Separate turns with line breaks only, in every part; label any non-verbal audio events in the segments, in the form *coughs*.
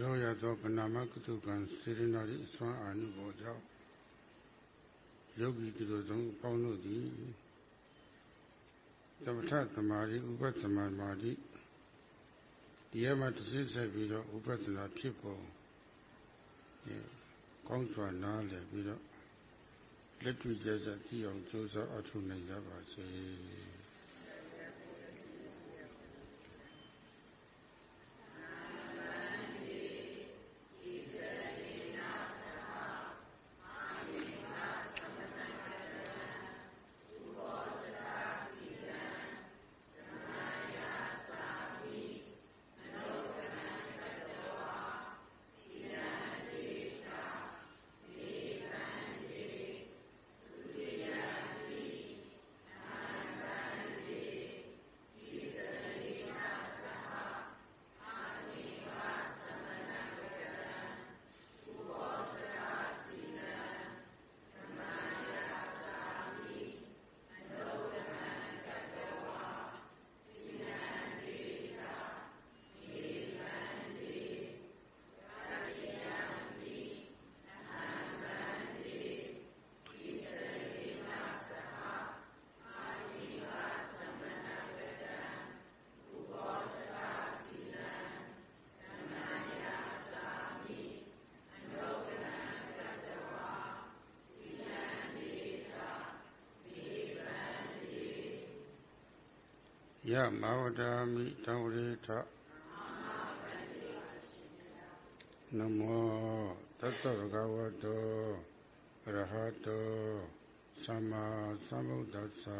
ရောရသောကနာမကတုကံစေရနာ၏အစွမ်းအာနုဘောကြောင့်ယောဂီသူတို့ဆုံးအပေါင်းတို့သည်သမထသမာဓိဥပသမမာဓိတရားမှတစ်စိဆက်ပြီးတော့ဥပဒနာဖြစ်ပေါ်ကောင်းစွာနားလည်ပြီးတော့လက်တွေ့ကြကြသိအောင်ကြိုးစားအထောက်နိုင်ကြပါစေ။။
ယမဝတာမိတောဝရေထနမောတတဗကဝတောရဟတောသမ္မာသမ္ဗုဒ္ဓัสสะ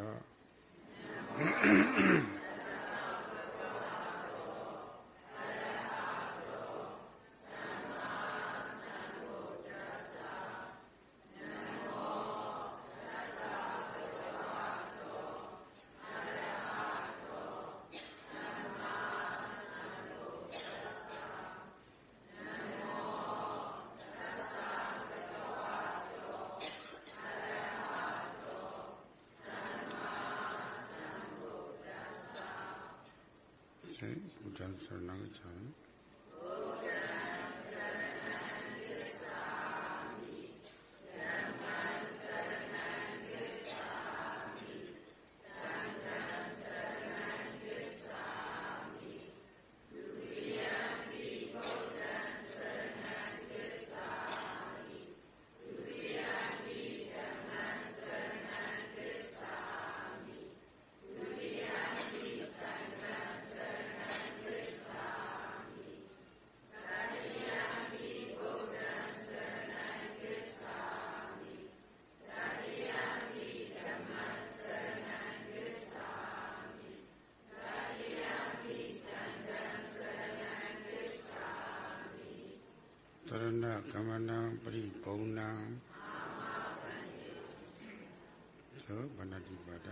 ကမဏံပရိပုံဏံသောဗန္တိပါဒ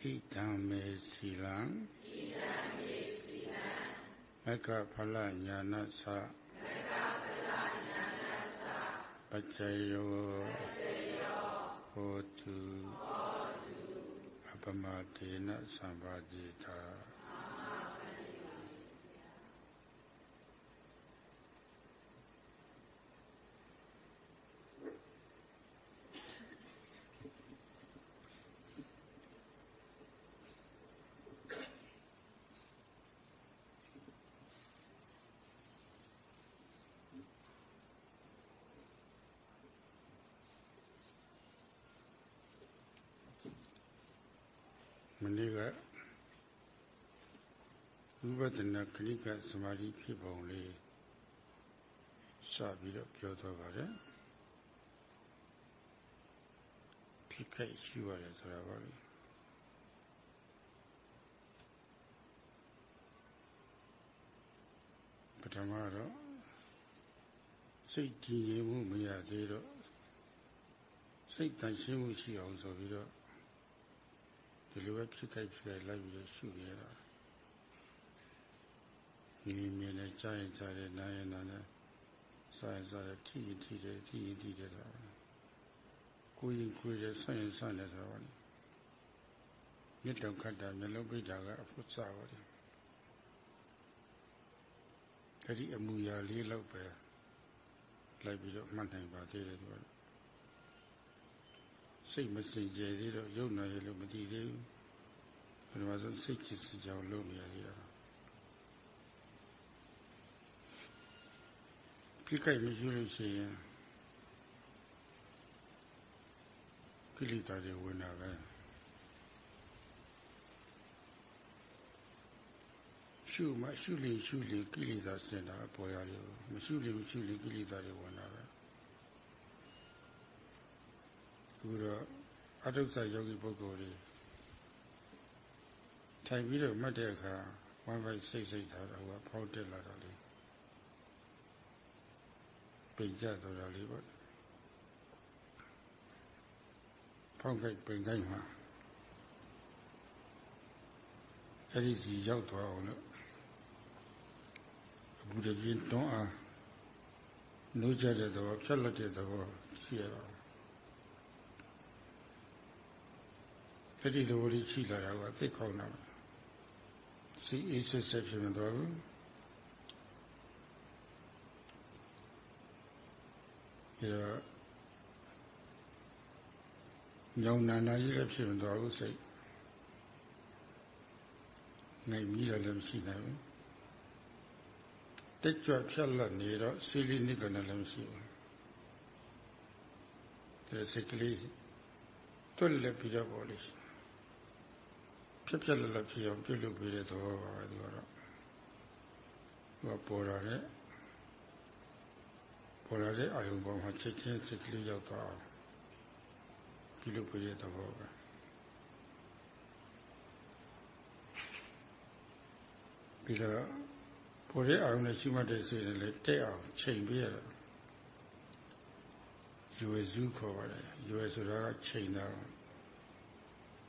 ဣဒံမေစီလံဣဒံမေစီလံမကဖလညာနသမကဖလညာနသပัจจယောပัจจယောဟောတုဟောတုအပမတေနသံပါတိတာ ပဿနာခဏိကသမာဓိဖြစ်ပုံလေးစပြီးတော့ပြောတော့ပါတယ်ဖြစ်ခဲ့ရှိရတယ်ဆိုတာပါလေပထမတော့စိတ်ကြည်ငြိမ်မှုမရသေးတော့စိတ်တန်ရှင်းမှုရှိအောင်ဆိုပြီးတော့ဒီလိုပဲဖြစ်ခိုက်ဖြစ်ခိုက်လိုက်ပြီးတော့ရှုရတာ ဒီမြင်နဲ့ကြားရင်ကြားတယ်နားရင်နားတယ်စားရင်စားတယ်ထိရင်ထိတယ်ထိရင်ထိတယ်ဆိုတာကိုယ်ရင်ကိုယ်ရဆန့်ရင်ဆန့်တယ်ဆိုတာပါလေမြစ်တောင်ခတ်တာမျက်လုံးပိတ်တာကအဖို့စားပါတယ်အဲ့ဒီအမူအရာလေးလောက်ပဲလိုက်ပြီးတော့မှတ်နိုင်ပါသေးတယ်သူကစိတ်မစင်ကြယ်သေးတော့ယုံနာရလို့မသိသေးဘူးဘယ်မှာဆိုစိတ်ချစ်စကြောင်လုပ်နေရသေးတာ ကြိုက်မရှိလို့ရှိရင်ကိလေသာတွေဝင်တာပဲရှုမှရှုလေရှုလေကိလေသာစင်တာပေါ်ရတယ်မရှုလေမရှုလေကိလေသာတွေဝင်တာပဲအခုတော့အတုဇ္ဇယောဂီပုဂ္ဂိုလ်တွေထိုင်ပြီးတော့မှတ်တဲ့အခါဝမ်းပိုက်စိတ်စိတ်ထားတော့ကဖောက်တက်လာတော့လေ ပိန်ကြတော့တာလေးပေါ့ဖောက်ခိုက်ပိန်ခိုက်မှာအဲ့ဒီစီရောက်သွားအောင်လို့အခုတည်းကတွန်းအားနှိုးကြတဲ့သဘောဖြတ်လက်တဲ့သဘောရှိရတော့အဲ့ဒီလိုလေးရှိလာတာကသိခေါင်းတာစီအေးဆက်ဆက်ဖြစ်နေတော့ဘူး ပြီးတော့ညောင်နာနာကြီးလည်းဖြစ်နေတော့ဘူးစိတ်နိုင်ပြီးတော့လည်းမရှိနိုင်ဘူးတက်ကြွဖြတ်လက်နေတော့စီလီနိကလည်းမရှိဘူးဒါစိတ်ကလေးတွက်လက်ပြီးတော့ပေါ်လို့ဖြစ်ဖြစ်လက်လက်ဖြစ်အောင်ပြုလုပ်ပေးတဲ့သဘောပါပဲသူကတော့သူကပေါ်လာတဲ့ ပေါ်လာတဲ့အာယုံပေါ်မှာချက်ချင်းစိတ်ကလေးရောက်သွားအောင်ပြုလုပ်ပေးတဲ့သဘောပဲပြီးတော့ပေါ်တဲ့အာယုံနဲ့ရှိမှတ်တဲ့စိတ်နဲ့လည်းတက်အောင်ချိန်ပေးရတာရွယ်စုခေါ်ပါတယ်ရွယ်ဆိုတာကချိန်တာ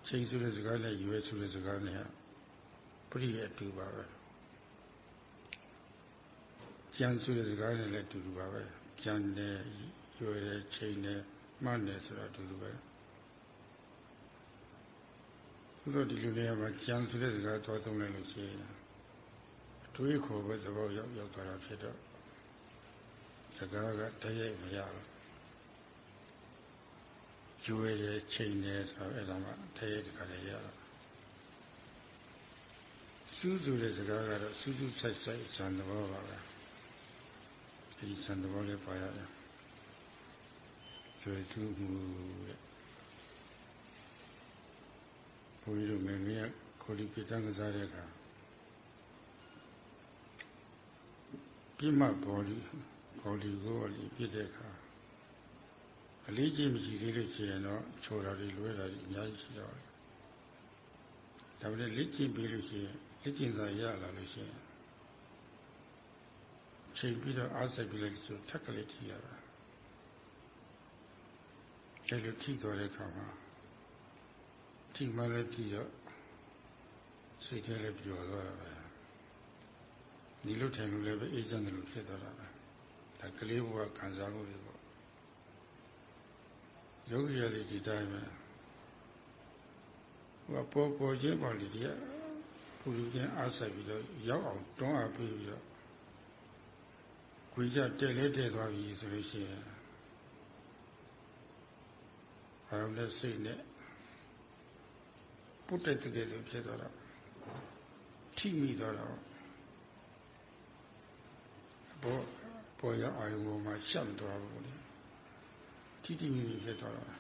ချိန်ဆိုတဲ့စကားနဲ့ရွယ်ဆိုတဲ့စကားနဲ့ပရိယအတူပါပဲကြံဆိုတဲ့စကားနဲ့လည်းအတူတူပါပဲ ကြံတယ်ရွယ်တယ်ချိန်တယ်မှတ်တယ်ဆိုတာအတူတူပဲသို့တော့ဒီလိုနေရာမှာကြံဆိုတဲ့စကားသွားသုံးလိုက်လို့ရှိရင်တွေးခေါ်ပဲသဘောရောက်ရောက်သွားတာဖြစ်တော့စကားကတည့်ရိုက်မရဘူးကျွေးတယ်ချိန်တယ်ဆိုတော့အဲ့ဒါမှတည့်ရိုက်တခါလေရတော့စူးစူတဲ့စကားကတော့စူးစူးဆိုင်ဆိုင်ဇန်သဘောပါပဲအဲ့ ဒီဇန်သဘောလေးပါရတယ်ကျွေးသူမှုတဲ့ဘုန်းကြီးတို့ငယ်ငယ်ကိုလီပိတန်ကစားတဲ့အခါပြမဘောလီဘောလီကိုလီပြတဲ့အခါအလေးကြီးမရှိသေးလို့ရှိရင်တော့ချိုတာတွေလွဲတာတွေအများကြီးရှိတော့တယ်ဒါပေမဲ့လက်ကျင့်ပြီးလို့ရှိရင်လက်ကျင့်သာရလာလို့ရှိရင် ချိန်ပြီးတော့အားစိတ်ပြီးလိုက်ဆိုထက်ကလေးထိရတာအဲလိုထိတော်တဲ့အခါမှာထိမှလည်းထိတော့စိတ်ထဲလည်းပျော်သွားတာပဲဒီလိုထိုင်လို့လည်းပဲအေးချမ်းတယ်လို့ဖြစ်သွားတာပဲဒါကလေးဘဝခံစားမှုတွေပေါ့ယောဂီရည်ဒီတိုင်းပဲဟိုပေါ်ပေါ်ချင်းပေါ်လေဒီကပူလူချင်းအားဆက်ပြီးတော့ရောက်အောင်တွန်းအားပေးပြီးတော့ ခွေကြတဲ့လဲတဲ့သွားပြီဆိုလို့ရှိရင်အာရုံနဲ့စိတ်နဲ့ပုတ်တဲ့တကယ်ဆိုဖြစ်သွားတော့ထိမိသွားတော့ဘောပေါ်ရအာယုံပေါ်မှာရှက်သွားဘူးလေထိတိမိမိဖြစ်သွားတော့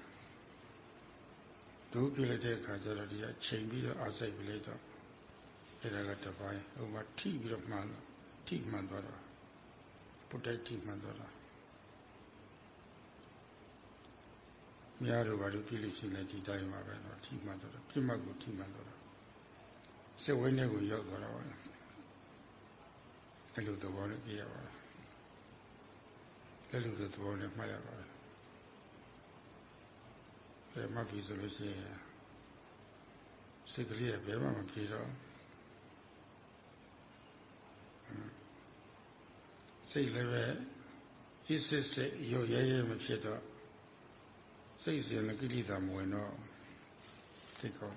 ဒုပြလိုက်တဲ့အခါကျတော့ဒီကချိန်ပြီးတော့အားစိတ်ပြလိုက်တော့အဲ့ဒါကတပိုင်းဟိုမှာထိပြီးတော့မှန်ထိမှန်သွားတော့ ပုတ်တိုက်ထိမှန်သွားတော့များတို့ဘာလို့ပြလို့ရှိလဲဒီတိုင်းမှာပဲတော့ထိမှန်သွားတော့ပြစ်မှတ်ကိုထိမှန်သွားတော့စိတ်ဝိနည်းကိုရောက်သွားတော့အဲ့လိုသဘောနဲ့ပြရပါတယ်အဲ့လိုသဘောနဲ့မှတ်ရပါတယ်အဲမှတ်ပြီဆိုလို့ရှိရင်စိတ်ကလေးကဘယ်မှမပြေတော့ စိတ်လည်းပဲဣစစ်စစ်ရောရဲရဲမဖြစ်တော့စိတ်စဉ်ကိလေသာမဝင်တော့သိကော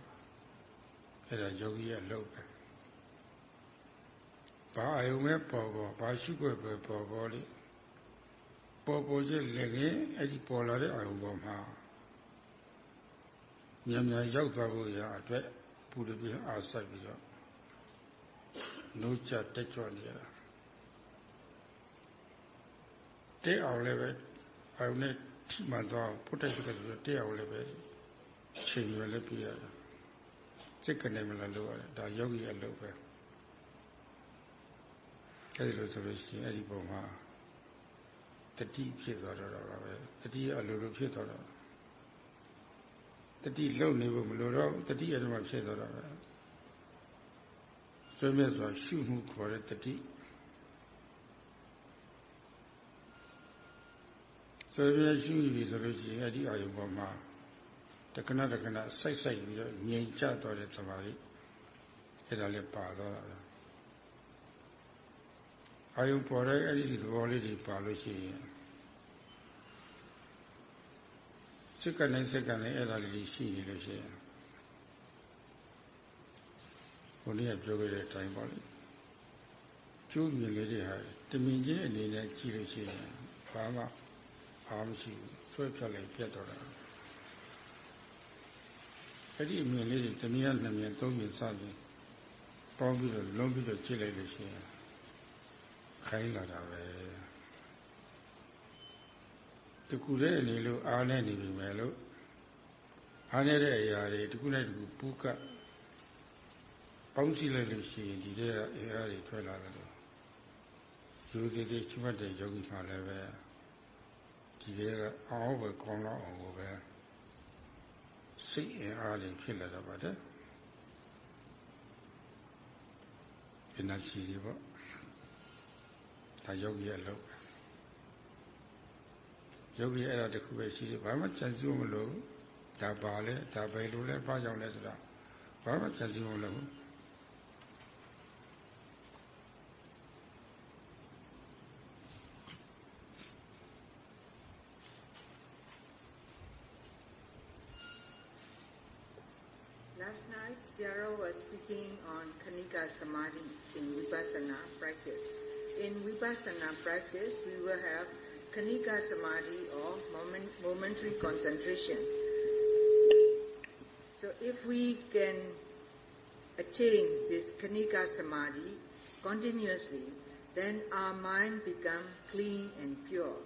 အဲ့ဒါယောဂီရဲ့လုပ်ပဲဘာအယုံမဲ့ပေါ်ပေါ်ဘာရှိခွက်ပဲပေါ်ပေါ်လေပေါ်ပေါ်ချင်းလည်းငယ်အဲ့ဒီပေါ်လာတဲ့အယုံပေါ်မှာမြန်မြန်ရောက်သွားဖို့ရအတွက်ပူရပြအားဆိုင်ပြီးတော့နှုတ်ချတက်ကြွနေရတာ တဲ့အောင်လည်းပဲအယုံနဲ့ထိမှန်သွားဖုတ်တိုက်တဲ့ဆိုတဲ့အောင်လည်းပဲချိန်ရွယ်လည်းပြရတယ်စိတ်ကနေမလားလို့ရတယ်ဒါယောဂီအလုပ်ပဲအဲဒီလိုဆိုလို့ရှိရင်အဲ့ဒီပုံမှာတတိဖြစ်သွားတော့တာပဲတတိအလိုလိုဖြစ်သွားတော့တတိလုံနေဖို့မလိုတော့တတိအရမဖြစ်သွားတော့ပဲဆွေးမြဲစွာရှုမှုခေါ်တဲ့တတိ ဆွေးမြဲရှုပြီဆိုလို့ရှိရင်အဲ့ဒီအာယုံပေါ်မှာတခဏတခဏစိုက်စိုက်ပြီးတော့ငြိမ်ချသွားတဲ့သမာဓိအဲ့ဒါလည်းပါသွားတာအာယုံပေါ်တဲ့အဲ့ဒီသဘောလေးတွေပါလို့ရှိရင်စိတ်ကနေစိတ်ကနေအဲ့ဒါလေးရှိနေလို့ရှိရင်ဘုန်းကြီးကပြောခဲ့တဲ့အတိုင်းပါလေကျိုးမြင်လေးတွေဟာတမင်ချင်းအနေနဲ့ကြည့်လို့ရှိရင်ဘာမှ အားမရှိဘူးဆွဲဖြတ်လိုက်ပြတ်တော့တာအဲ့ဒီအမြင်လေးတွေတနည်းအားနှစ်မြင်သုံးမြင်စသည်ပေါင်းပြီးတော့လုံးပြီးတော့ကြည့်လိုက်လို့ရှိရင်ခိုင်းလာတာပဲတကူတဲ့အနေလို့အားနဲ့နေပြီမယ်လို့အားနေတဲ့အရာတွေတကူနဲ့တကူပူကပေါင်းစည်းလိုက်လို့ရှိရင်ဒီတဲ့အင်အားတွေထွက်လာတယ်လို့ယူသေးသေးချွတ်တဲ့ယောဂီမှလည်းပဲ ဒီတွေကအောင်းပဲကောင်းတော့အောင်ကိုပဲစိတ်အင်အားတွေဖြစ်လာတော့ပါတယ်ဒီနာချီတွေပေါ့ဒါယောဂီရဲ့အလုပ်ယောဂီအဲ့ဒါတခုပဲရှိတယ်ဘာမှကြံစည်မလို့ဒါပါလဲဒါပဲလို့လဲဘာကြောင့်လဲဆိုတာဘာမှကြံစည်မလို့
Last night, Zero was speaking on Khanika Samadhi in Vipassana practice. In Vipassana practice, we will have Khanika Samadhi or moment, momentary concentration. So if we can attain this Khanika Samadhi continuously, then our mind becomes clean and pure.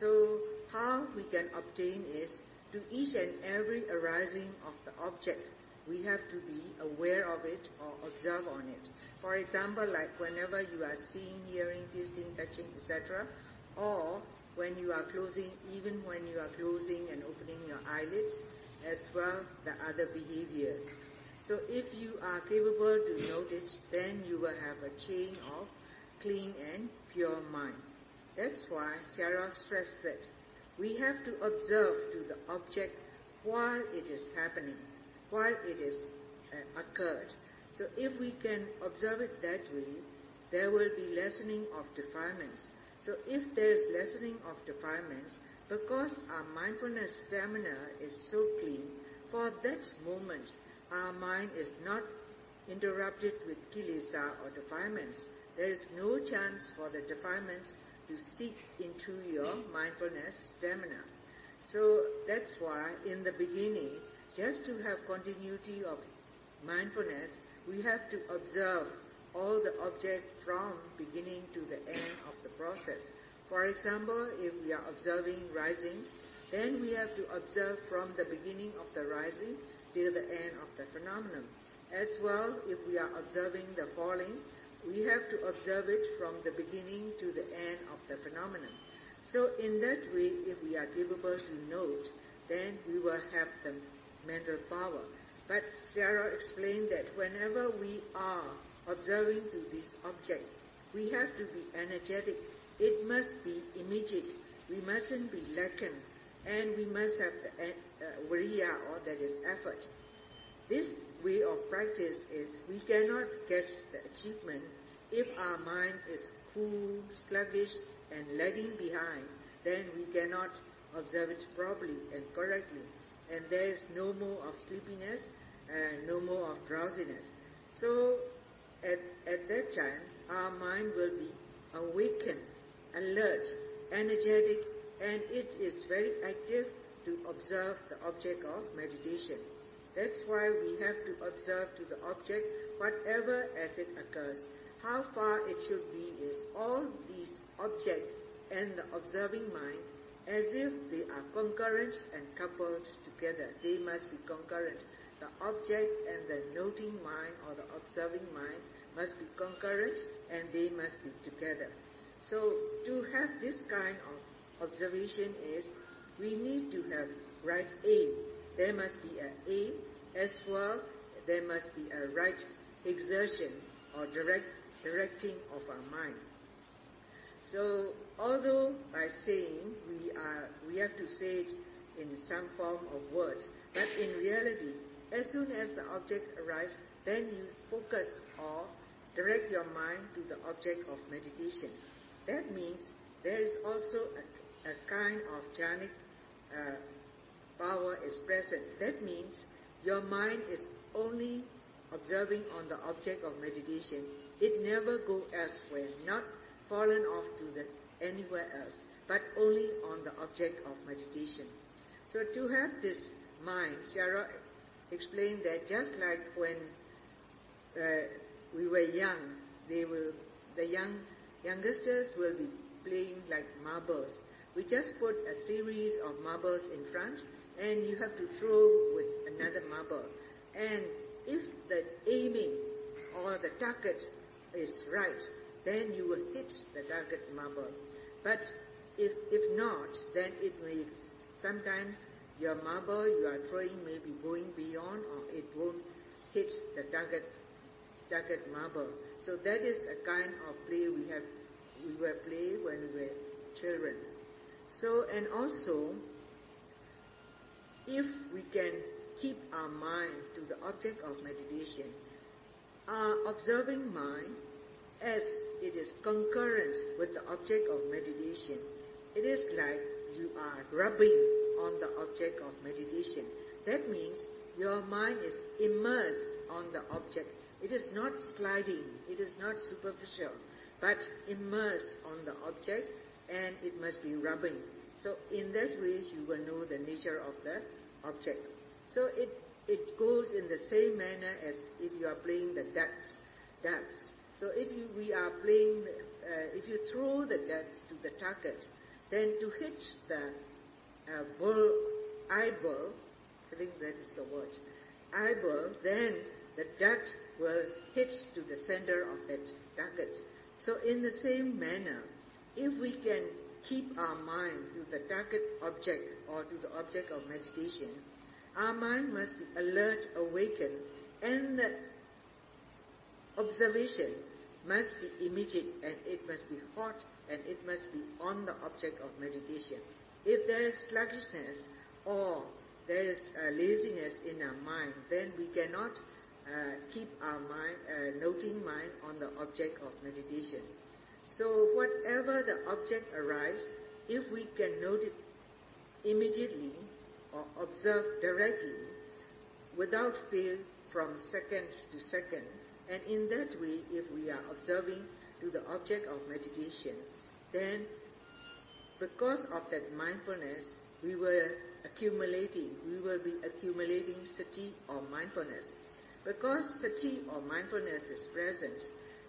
So how we can obtain is to each and every arising of the object we have to be aware of it or observe on it. For example, like whenever you are seeing, hearing, tasting, touching, etc., or when you are closing, even when you are closing and opening your eyelids, as well the other behaviors. So if you are capable to notice, then you will have a chain of clean and pure mind. That's why Sarah stressed that we have to observe to the object while it is happening while it is uh, occurred. So if we can observe it that way, there will be lessening of defilements. So if there is lessening of defilements, because our mindfulness stamina is so clean, for that moment our mind is not interrupted with kilesa or defilements. There is no chance for the defilements to seep into your mindfulness stamina. So that's why in the beginning, just to have continuity of mindfulness, we have to observe all the object from beginning to the end of the process. For example, if we are observing rising, then we have to observe from the beginning of the rising till the end of the phenomenon. As well, if we are observing the falling, we have to observe it from the beginning to the end of the phenomenon. So in that way, if we are capable to note, then we will have the mental power. But Sarah explained that whenever we are observing to this object, we have to be energetic. It must be immediate. We mustn't be lacking. And we must have the uh, viriya, or that is effort. This way of practice is we cannot get the achievement if our mind is cool, sluggish, and lagging behind, then we cannot observe it properly and correctly. And there is no more of sleepiness and no more of drowsiness. So at, at that time, our mind will be awakened, alert, energetic, and it is very active to observe the object of meditation. That's why we have to observe to the object whatever as it occurs. How far it should be is all these objects and the observing mind as if they are concurrent and coupled together. They must be concurrent. The object and the noting mind or the observing mind must be concurrent and they must be together. So to have this kind of observation is we need to have right aim. There must be an aim as well. There must be a right exertion or direct directing of our mind. So although by saying we are we have to say it in some form of words, but in reality, as soon as the object arrives, then you focus or direct your mind to the object of meditation. That means there is also a, a kind of jhanic uh, power is present. That means your mind is only observing on the object of meditation. It never go elsewhere, not fallen off to the anywhere else, but only on the object of meditation. So to have this mind, Sarah explained that just like when uh, we were young, they will, the young youngsters will be playing like marbles. We just put a series of marbles in front, and you have to throw with another marble. And if the aiming or the target is right, then you will hit the target marble. But if, if not, then it may sometimes your marble you are throwing may be going beyond or it won't hit the target target marble. So that is a kind of play we have we were play when we were children. So and also if we can keep our mind to the object of meditation, our observing mind as it is concurrent with the object of meditation, it is like you are rubbing on the object of meditation. That means your mind is immersed on the object. It is not sliding, it is not superficial, but immersed on the object and it must be rubbing. So in that way you will know the nature of the object. So it, it goes in the same manner as if you are playing the darts. darts. So if you, we are playing, uh, if you throw the darts to the target, then to hit the uh, bull, eyeball, I think that is the word, eyeball, then the dart will hit to the center of that target. So in the same manner, if we can keep our mind to the target object or to the object of meditation, our mind must be alert, awakened, and the observation must be immediate and it must be hot and it must be on the object of meditation. If there is sluggishness or there is laziness in our mind, then we cannot uh, keep our mind, uh, noting mind on the object of meditation. So whatever the object arrives, if we can note it immediately or observe directly without fail from second to second, and in that way, if we are observing to the object of meditation, then because of that mindfulness, we were accumulating, we will be accumulating sati or mindfulness. Because sati or mindfulness is present,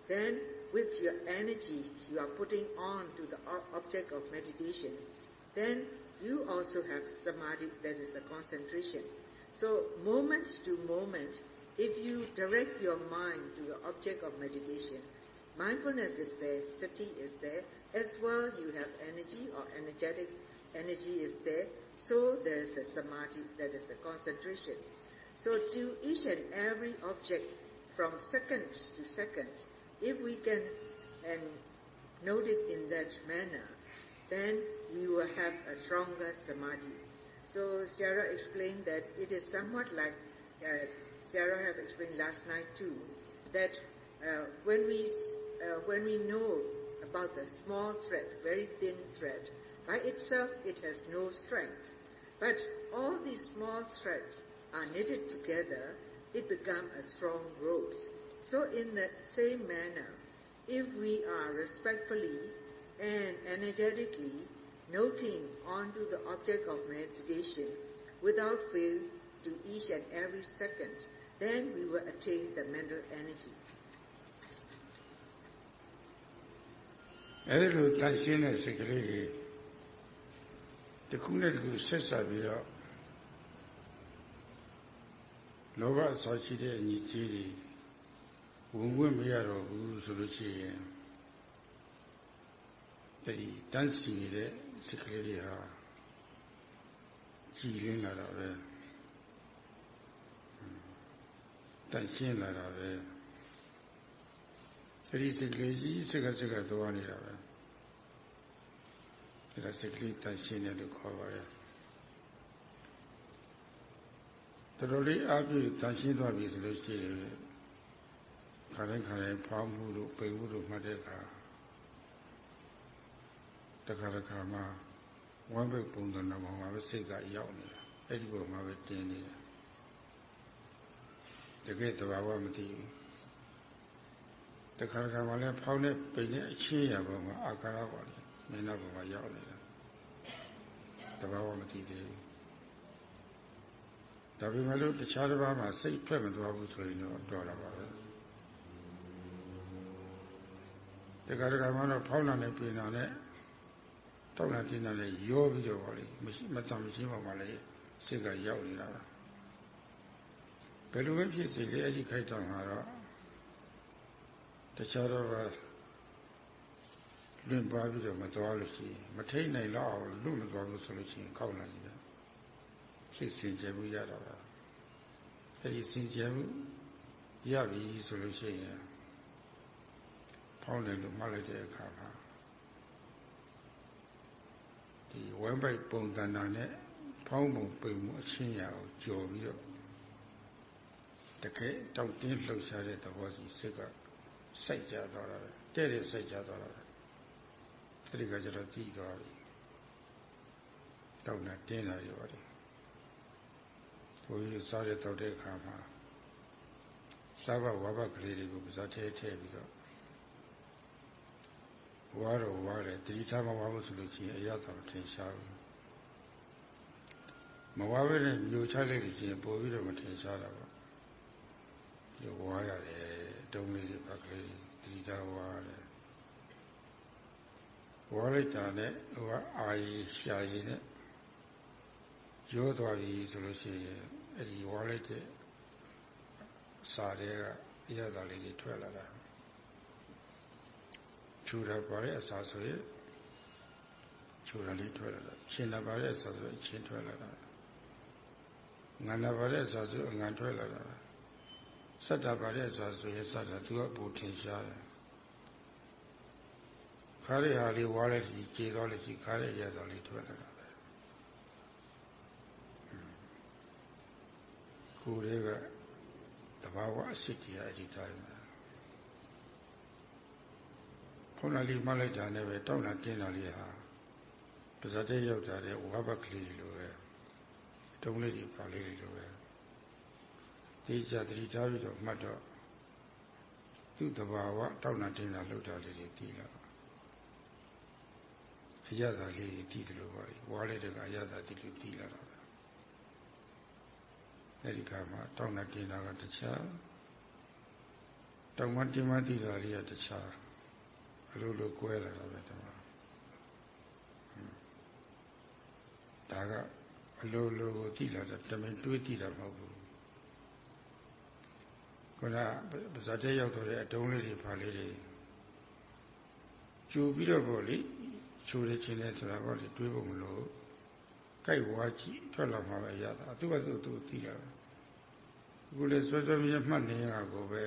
then with your energy you are putting on to the object of meditation, then you also have samadhi, that is the concentration. So moment to moment, if you direct your mind to the object of meditation, mindfulness is there, sati is there, as well you have energy or energetic energy is there, so there is a samadhi, that is a concentration. So to each and every object from second to second, if we can and note it in that manner, then we will have a stronger samadhi. So Sarah explained that it is somewhat like, uh, Sarah have explained last night too, that uh, when we uh, when we know about the small thread, very thin thread, by itself it has no strength. But all these small threads are knitted together, it becomes a strong rope. So in the same manner, if we are respectfully and energetically noting onto the object of meditation without fail to each and every second, then we will attain the mental energy.
အဲဒီလိုတန်ရှင်းတဲ့စိတ်ကလေးကြီးတစ်ခုနဲ့တစ်ခုဆက်ဆက်ပြီးတော့လောဘအစာရှိတဲ့အညီကြီးတွေဝင်ဝင်မရတော့ဘူးဆိုလို့ရှိရင်အဲဒီတန်းစီနေတဲ့စိတ်ကလေးတွေဟာကြည်လင်းလာတော့ပဲ တန်ရှင်းလာတာပဲအဲဒီစိတ်ကလေးကြီးစိတ်ကစိတ်ကသွားနေတာပဲဒါစိတ်ကလေးတန်ရှင်းတယ်လို့ခေါ်ပါရဲ့တော်တော်လေးအပြည့်တန်ရှင်းသွားပြီဆိုလို့ရှိရင်ခါတိုင်းခါတိုင်းဖောင်းမှုတို့ပိန်မှုတို့မှတ်တဲ့အခါတခါတခါမှဝမ်းဘက်ပုံစံတော်မှာပဲစိတ်ကရောက်နေတာအဲ့ဒီပုံမှာပဲတင်းနေတယ် တကယ်တဘာဝမသိဘူးတခါတခါမှလည်းဖောင်းတဲ့ပိန်တဲ့အချင်းရပုံမှာအာကာရပါလေမျက်နှာပုံမှာရောက်နေတာတဘာဝမသိသေးဘူးဒါပေမဲ့လို့တခြားတစ်ပါးမှာစိတ်ထွက်မသွားဘူးဆိုရင်တော့တော်တာပါပဲတခါတခါမှတော့ဖောင်းလာတဲ့ပြင်လာတဲ့တောက်လာတင်လာတဲ့ရောပြီးတော့ပါလေမရှိမတမ်းမရှိပါပါလေစိတ်ကရောက်နေတာပါ ဘယ်လိုပဲဖြစ်စေလေအဲ့ဒီခိုက်တောင်မှာတော့တခြားတော့ကလွင့်ပါပြီးတော့မသွားလို့ရှိရင်မထိတ်နိုင်တော့လွတ်မသွားဘူးဆိုလို့ရှိရင်ကောက်နိုင်တယ်စိတ်စင်ကြယ်မှုရတော့တာအဲ့ဒီစင်ကြယ်မှုရပြီဆိုလို့ရှိရင်ဖောင်းတယ်လို့မှတ်လိုက်တဲ့အခါမှာဒီဝမ်းပိုက်ပုံတဏ္ဍာနဲ့ဖောင်းပုံပိန်မှုအချင်းရာကိုကြော်ပြီးတော့ တကယ်တောက်တင်းလှုပ်ရှားတဲ့သဘောစီစိတ်ကစိုက်ကြသွားတာတဲ့တဲ့စိုက်ကြသွားတာအဲ့ဒီကကျတော့ကြည်သွားပြီတောက်တာတင်းလာရောတယ်ဘုန်းကြီးစားတဲ့တောက်တဲ့အခါမှာစားဘဝဘကလေးတွေကိုပါးစားထဲထည့်ပြီးတော့ဝါတော့ဝါတယ်တတိထားမဝါဘူးဆိုလို့ရှိရင်အရသာထင်ရှားဘူးမဝါဘဲနဲ့မျိုးချလိုက်လို့ရှိရင်ပို့ပြီးတော့မထင်ရှားတာပေါ့ဒီ ဝါရတယ်တုံးလေးတွေဘကလေးတတိထားဝါတယ်ဝါလိုက်တာနဲ့ဟိုကအာရီရှာရီနဲ့ရိုးသွားပြီဆိုလို့ရှိရင်အဲ့ဒီဝါလိုက်တဲ့စာတွေကအရသာလေးတွေထွက်လာတာချူတာပါတဲ့အစာဆိုရင်ချူတာလေးထွက်လာတာရှင်းတာပါတဲ့အစာဆိုရင်ရှင်းထွက်လာတာငန္တာပါတဲ့အစာဆိုငန်ထွက်လာတာ စက်တာပါတဲ့အစာဆိုရင်စက်တာသူကပူထင်ရှားတယ်ခါရဟာလေးဝါလိုက်ကြီးကြေတော့လိုက်ကြီးခါရရတော့လေးထွက်လာတာပဲကိုယ်တွေကတဘာဝအစစ်တရားအဒီတိုင်းမှာခုနလေးမှလိုက်တာနဲ့ပဲတောင်းတာတင်းတာလေးဟာပါဇာတဲ့ရောက်တာတဲ့ဝါဘကလေးလိုပဲတုံးလေးကြီးပါလေးလိုပဲ ဒီကြသတိထားပြီးတော့မှတ်တော့သူ့တဘာဝတောင်းတာတင်းတာလောက်တာလေးတွေသိလာအရသာလေးတည်တယ်လို့ပါလေဝါလေးတကအရသာတည်လို့တည်လာတာပဲအဲဒီကမှာတောင်းတာတင်တာကတခြားတောင်းမတင်မတည်တာလေးကတခြားအလိုလိုကွဲလာတာပဲတမဒါကအလိုလိုကိုတည်လာတာတမင်တွေးတည်တာမဟုတ်ဘူး ခုနပါဇာတဲ့ရောက်တော့တဲ့အတုံးလေးတွေဖာလေးတွေကျူပြီးတော့ပေါ့လေချိုးရချင်းလဲဆိုတာပေါ့လေတွေးဖို့မလို့ကြိုက်ဝါကြည့်ထွက်လာမှာပဲရတာသူကသူ့သူသိတာပဲအခုလေစောစောမြတ်မှတ်နေရကိုပဲ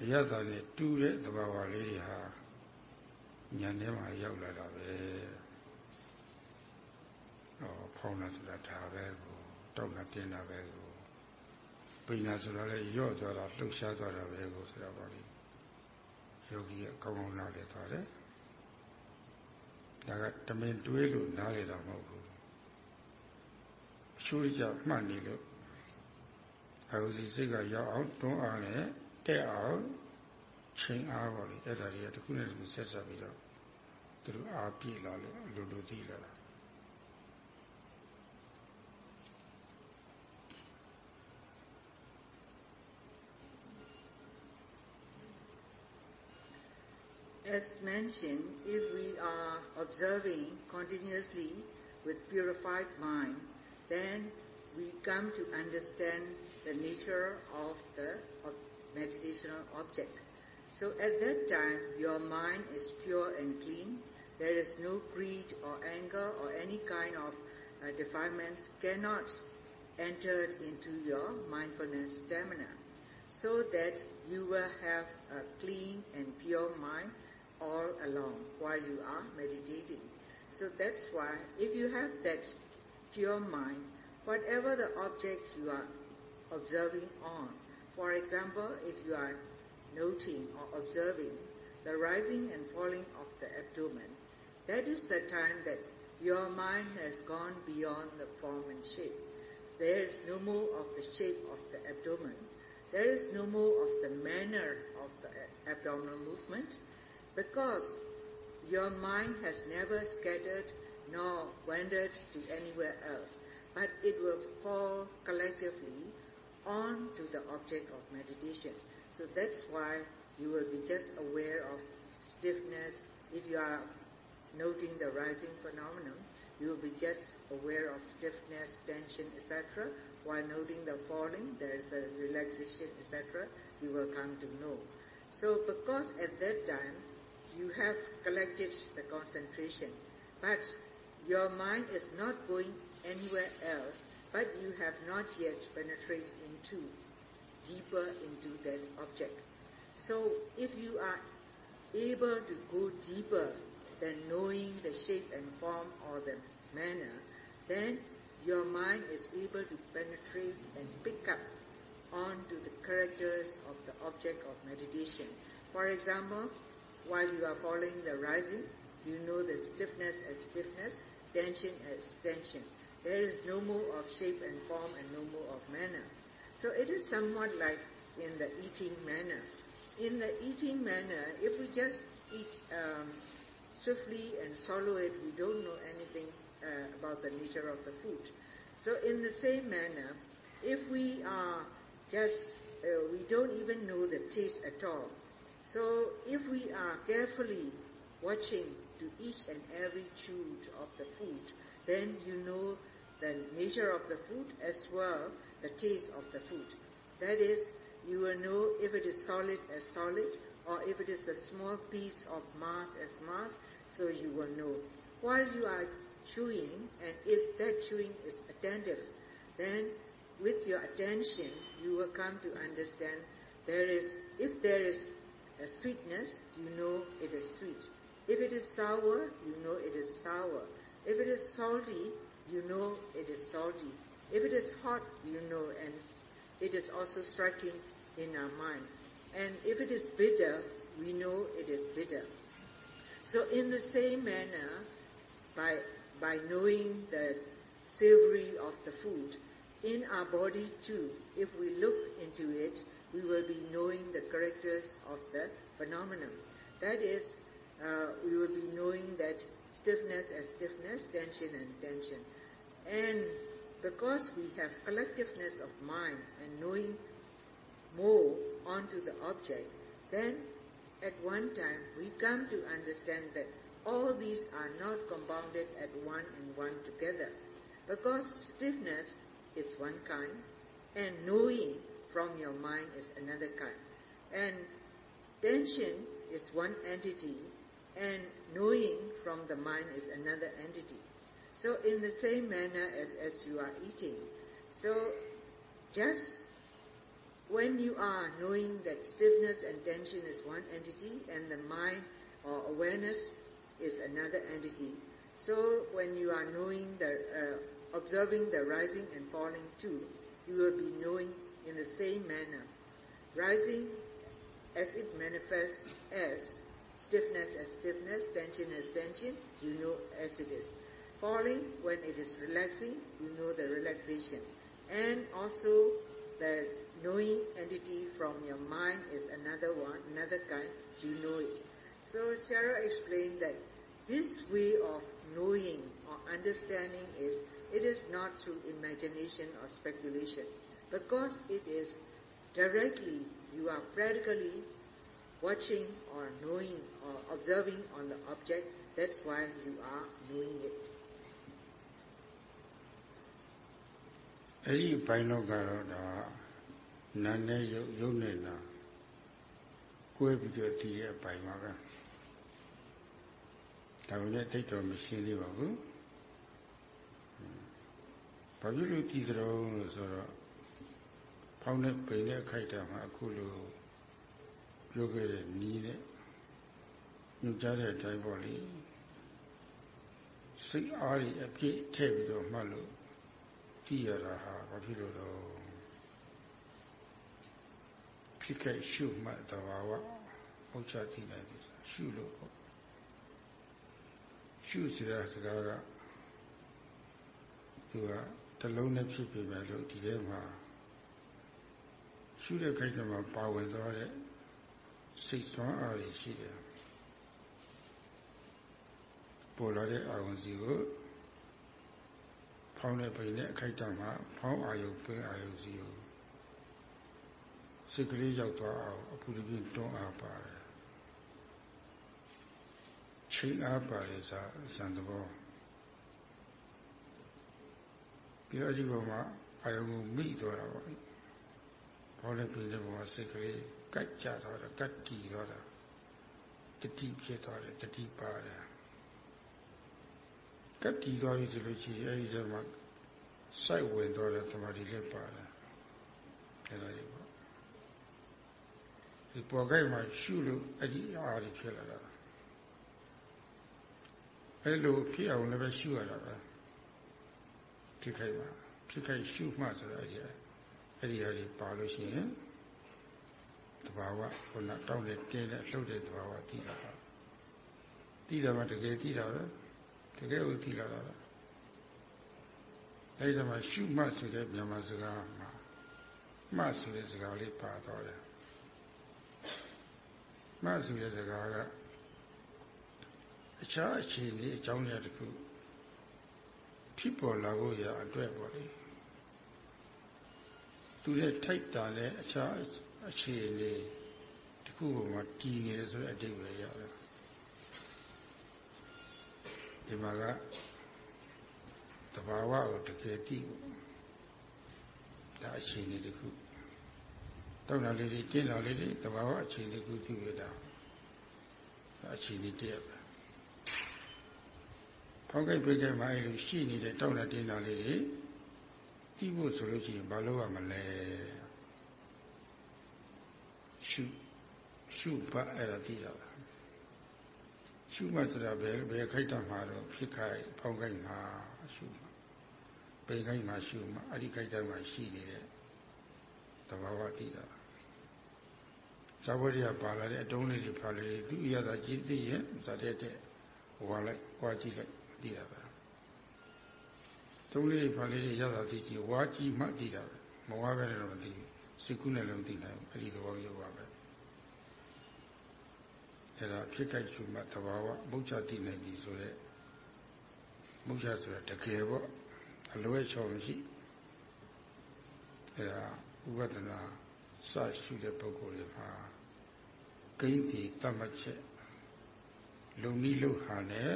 အရသာနဲ့တူးတဲ့သဘာဝလေးတွေဟာညာထဲမှာရောက်လာတာပဲဟောဖောင်းလာဆိုတာဒါပဲကိုတောက်တာတင်းတာပဲကို ပိညာဆိုတာလေရော့သွားတာလှုပ်ရှားသွားတာပဲကိုဆိုတာပါလေယောဂီကကောင်းကောင်းနားလည်သွားတယ်ဒါကတမင်တွေးလို့နားလေတာမဟုတ်ဘူးအချိုးကြမှတ်နေလို့အဟုစီစိတ်ကရောက်အောင်တွန်းအားနဲ့တက်အောင်ချိန်အားပါလေအဲ့ဒါတွေကတစ်ခုနဲ့တစ်ခုဆက်ဆက်ပြီးတော့သူတို့အားပြည့်လာလို့လူလူသိလာတာ
As mentioned, if we are observing continuously with purified mind, then we come to understand the nature of the meditational object. So at that time, your mind is pure and clean. There is no greed or anger or any kind of uh, defilements cannot enter into your mindfulness stamina. So that you will have a clean and pure mind all along while you are meditating. So that's why if you have that pure mind, whatever the object you are observing on, for example, if you are noting or observing the rising and falling of the abdomen, that is the time that your mind has gone beyond the form and shape. There is no more of the shape of the abdomen. There is no more of the manner of the abdominal movement because your mind has never scattered nor wandered to anywhere else, but it will fall collectively on to the object of meditation. So that's why you will be just aware of stiffness. If you are noting the rising phenomenon, you will be just aware of stiffness, tension, etc. While noting the falling, there is a relaxation, etc. You will come to know. So because at that time you have collected the concentration, but your mind is not going anywhere else, but you have not yet penetrated into, deeper into that object. So if you are able to go deeper than knowing the shape and form or the manner, then your mind is able to penetrate and pick up onto the characters of the object of meditation. For example, while you are following the rising, you know the stiffness as stiffness, tension as tension. There is no more of shape and form and no more of manner. So it is somewhat like in the eating manner. In the eating manner, if we just eat um, swiftly and swallow it, we don't know anything uh, about the nature of the food. So in the same manner, if we are just, uh, we don't even know the taste at all. So if we are carefully watching to each and every chew of the food, then you know the nature of the food as well the taste of the food. That is, you will know if it is solid as solid or if it is a small piece of mass as mass, so you will know. While you are chewing, and if that chewing is attentive, then with your attention you will come to understand there is, if there is a sweetness, you know it is sweet. If it is sour, you know it is sour. If it is salty, you know it is salty. If it is hot, you know, and it is also striking in our mind. And if it is bitter, we know it is bitter. So in the same manner, by, by knowing the savory of the food, in our body too, if we look into it, we will be knowing the characters of the phenomenon. That is, uh, we will be knowing that stiffness as stiffness, tension and tension. And because we have collectiveness of mind and knowing more onto the object, then at one time we come to understand that all these are not compounded at one and one together. Because stiffness is one kind, and knowing from your mind is another kind. And tension is one entity, and knowing from the mind is another entity. So in the same manner as, as you are eating, so just when you are knowing that stiffness and tension is one entity and the mind or awareness is another entity, so when you are knowing the, uh, observing the rising and falling too, you will be knowing in the same manner. Rising as it manifests as stiffness as stiffness, tension as tension, you know as it is. Falling, when it is relaxing, you know the relaxation. And also the knowing entity from your mind is another one, another kind, you know it. So Sarah explained that this way of knowing or understanding is, it is not through imagination or speculation, because it is directly, you are practically watching or knowing or observing on the object, that's why you are knowing it.
အဲ့ဒီဘိုင်းတော့ကတော့ဒါနာနဲ့ရုပ်ရုပ်နဲ့နာကွဲပြီးတော့တည်ရဲ့ဘိုင်းပါပဲဒါပေမဲ့တိတ်တော်မရှင်းသေးပါဘူးဘာဖြစ်လို့တည်ကြတော့လို့ဆိုတော့ ဖောင်းနဲ့ပိန်နဲ့ခိုက်တာမှာအခုလိုပြောခဲ့တဲ့နီးနဲ့ညွှန်ကြားတဲ့အတိုင်းပေါ့လေစိတ်အားကြီးအပြည့်ထည့်ပြီးတော့မှတ်လို့သိရတာဟာဘာဖြစ်လို့တော့ဖြစ်ခဲ့ရှုမှတ်တဘာဝဥစ္စာသိနိုင်တယ်ရှုလို့ပေါ့ရှုစရာစကားကသူကတလုံးနဲ့ဖြစ်ပြီပဲလို့ဒီထဲမှာ ရှုတဲ့ခိုက်မှာပါဝင်သွားတဲ့စိတ်ဆွမ်းအားတွေရှိတယ်ပေါ်လာတဲ့အာရုံစီကိုဖောင်းတဲ့ပိန်နဲ့အခိုက်တမှာဖောင်းအာယုပင်းအာယုစီကိုစိတ်ကလေးရောက်သွားအောင်အပူတပြင်းတွန်းအားပါတယ်ချိန်အားပါတယ်စာစံသဘောပြီးတော့ဒီဘုံမှာအာယုကိုမိသွားတာပေါ့ ဖောင်းတဲ့ပိန်တဲ့ဘုံမှာစိတ်ကလေးကတ်ကြသွားတာကတ်တီသွားတာတတိဖြစ်သွားတယ်တတိပါတယ်ကတ်တီသွားပြီဆိုလို့ရှိရင်အဲဒီထဲမှာစိုက်ဝင်သွားတဲ့သမာဓိလည်းပါတယ်အဲဒါကြီးပေါ့ဒီပေါ်ကိုက်မှာရှုလို့အဲ့ဒီအားတွေဖြစ်လာတာအဲ့လိုဖြစ်အောင်လည်းပဲရှုရတာပဲဖြစ်ခိုက်ပါဖြစ်ခိုက်ရှုမှဆိုတော့အဲ့ဒီ အဲ့ဒီဟာတွေပါလို့ရှိရင်တဘာဝခုနတောင်းတဲ့တင်းတဲ့လှုပ်တဲ့တဘာဝသိတာပါသိတယ်မှာတကယ်သိတာပဲတကယ်ကိုသိလာတာပဲအဲဒီမှာရှုမှတ်ဆိုတဲ့မြန်မာစကားမှာမှတ်ဆိုတဲ့စကားလေးပါတော့တယ်မှတ်ဆိုတဲ့စကားကအခြားအခြေအနေအကြောင်းအရာတစ်ခုဖြစ်ပေါ်လာဖို့ရအတွက်ပေါ့လေ သူရဲ့ထိုက်တာနဲ့အခြားအခြေအနေတစ်ခုပေါ်မှာတည်နေတယ်ဆိုတဲ့အဓိပ္ပာယ်ရတယ်ဒီမှာကတဘာဝကိုတကယ်သိဖို့ဒါအခြေအနေတစ်ခုတောင်းတာလေးတွေတင်းတာလေးတွေတဘာဝအခြေအနေတစ်ခုသိရတာဒါအခြေအနေတည်းပဲဖောင်းကြိုက်ပိတ်ကြိုက်မှာအဲ့လိုရှိနေတဲ့တောင်းတာတင်းတာလေးတွေ သိဖို့ဆိုလို့ရှိရင်ဘာလို့ရမလဲရှုရှုပါအဲ့ဒါသိတာပါရှုမှဆိုတာဘယ်ဘယ်ခိုက်တာမှာတော့ဖြစ်ခိုက်ဖောင်းခိုက်မှာရှုမှာပိန်ခိုက်မှာရှုမှာအဲ့ဒီခိုက်တာမှာရှိနေတဲ့တဘာဝသိတာဇာဝရိယပါလာတဲ့အတုံးလေးတွေပါလေသူရတာကြည့်သိရင်ဇာတဲ့တဲ့ဝါလိုက်ဝါကြည့်လိုက်သိတာပဲ တုံးလေးပါလေးရတာသိကြည့်ဝါကြည့်မှသိတာပဲမဝါပဲလည်းမသိဘူးစိတ်ကူးနဲ့လည်းမသိနိုင်ဘူးအဲ့ဒီသဘောမျိုးပါပဲအဲ့ဒါဖြစ်ကြိုက်ရှုမှသဘာဝမုတ်ချသိနိုင်ပြီဆိုတော့မုတ်ချဆိုတာတကယ်ပေါ့အလွဲချော်မရှိအဲ့ဒါဥပဒနာစရှုတဲ့ပုဂ္ဂိုလ်တွေမှာဂိမ့်တီတတ်မှတ်ချက်လုံနီးလုံဟာနဲ့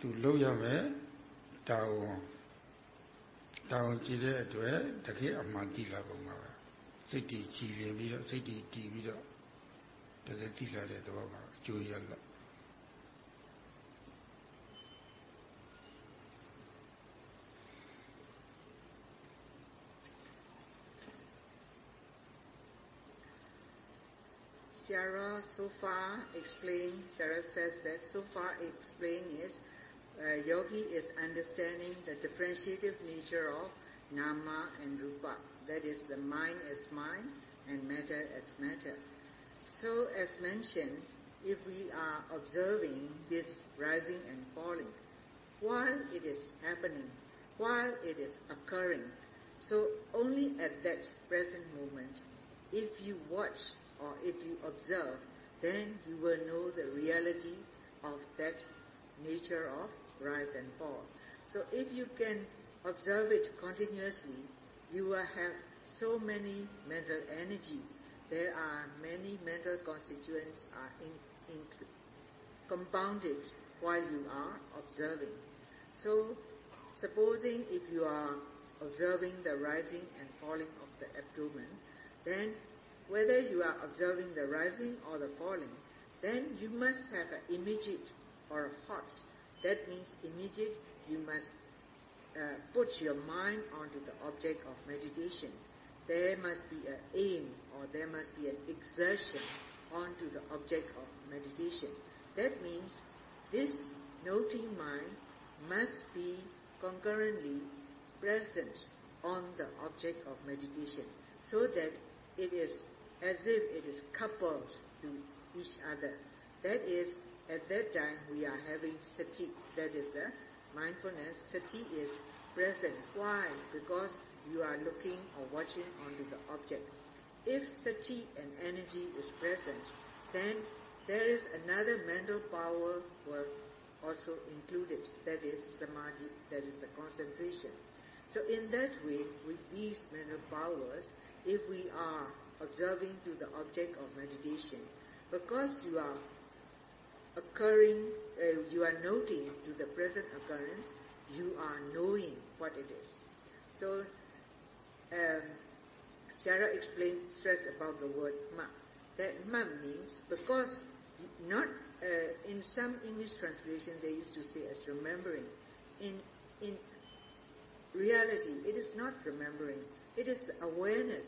သူလုံရမယ် တာဝန်တာဝန်ကြည့်တဲ့အတွက်တကယ်အမှန်တိလာပုံပါပဲစိတ်တည်ကြည်လင်ပြီးတော့စိတ်တည်တည်ပြီးတော့တကယ်တိလာတဲ့သဘောပါအကျိုးရလ
Sarah so far explained, Sarah says that so far explained is uh, Uh, yogi is understanding the differentiative nature of nama and rupa, that is the mind as mind and matter as matter. So as mentioned, if we are observing this rising and falling, while it is happening, while it is occurring, so only at that present moment, if you watch or if you observe, then you will know the reality of that nature of rise and fall. So if you can observe it continuously, you will have so many mental energy. There are many mental constituents are in, in, compounded while you are observing. So supposing if you are observing the rising and falling of the abdomen, then whether you are observing the rising or the falling, then you must have an immediate or a thought. That means immediate, you must uh, put your mind onto the object of meditation. There must be an aim or there must be an exertion onto the object of meditation. That means this noting mind must be concurrently present on the object of meditation so that it is as if it is coupled to each other. That is, at that time we are having sati, that is the mindfulness. Sati is present. Why? Because you are looking or watching onto the object. If sati and energy is present, then there is another mental power were also included, that is samadhi, that is the concentration. So in that way, with these mental powers, if we are observing to the object of meditation, because you are occurring, uh, you are noting to the present occurrence, you are knowing what it is. So, um, explained, stress about the word ma. That ma means because not uh, in some English translation they used to say as remembering. In in reality, it is not remembering. It is awareness,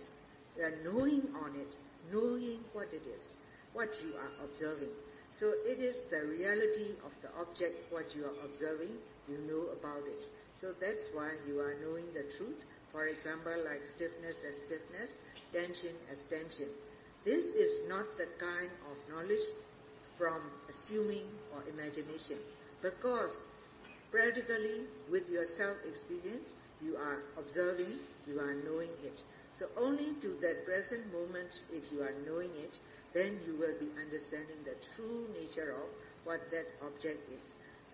uh, knowing on it, knowing what it is, what you are observing. So it is the reality of the object, what you are observing, you know about it. So that's why you are knowing the truth. For example, like stiffness as stiffness, tension as tension. This is not the kind of knowledge from assuming or imagination because practically with your self-experience you are observing, you are knowing it. So only to that present moment if you are knowing it, then you will be understanding the true nature of what that object is.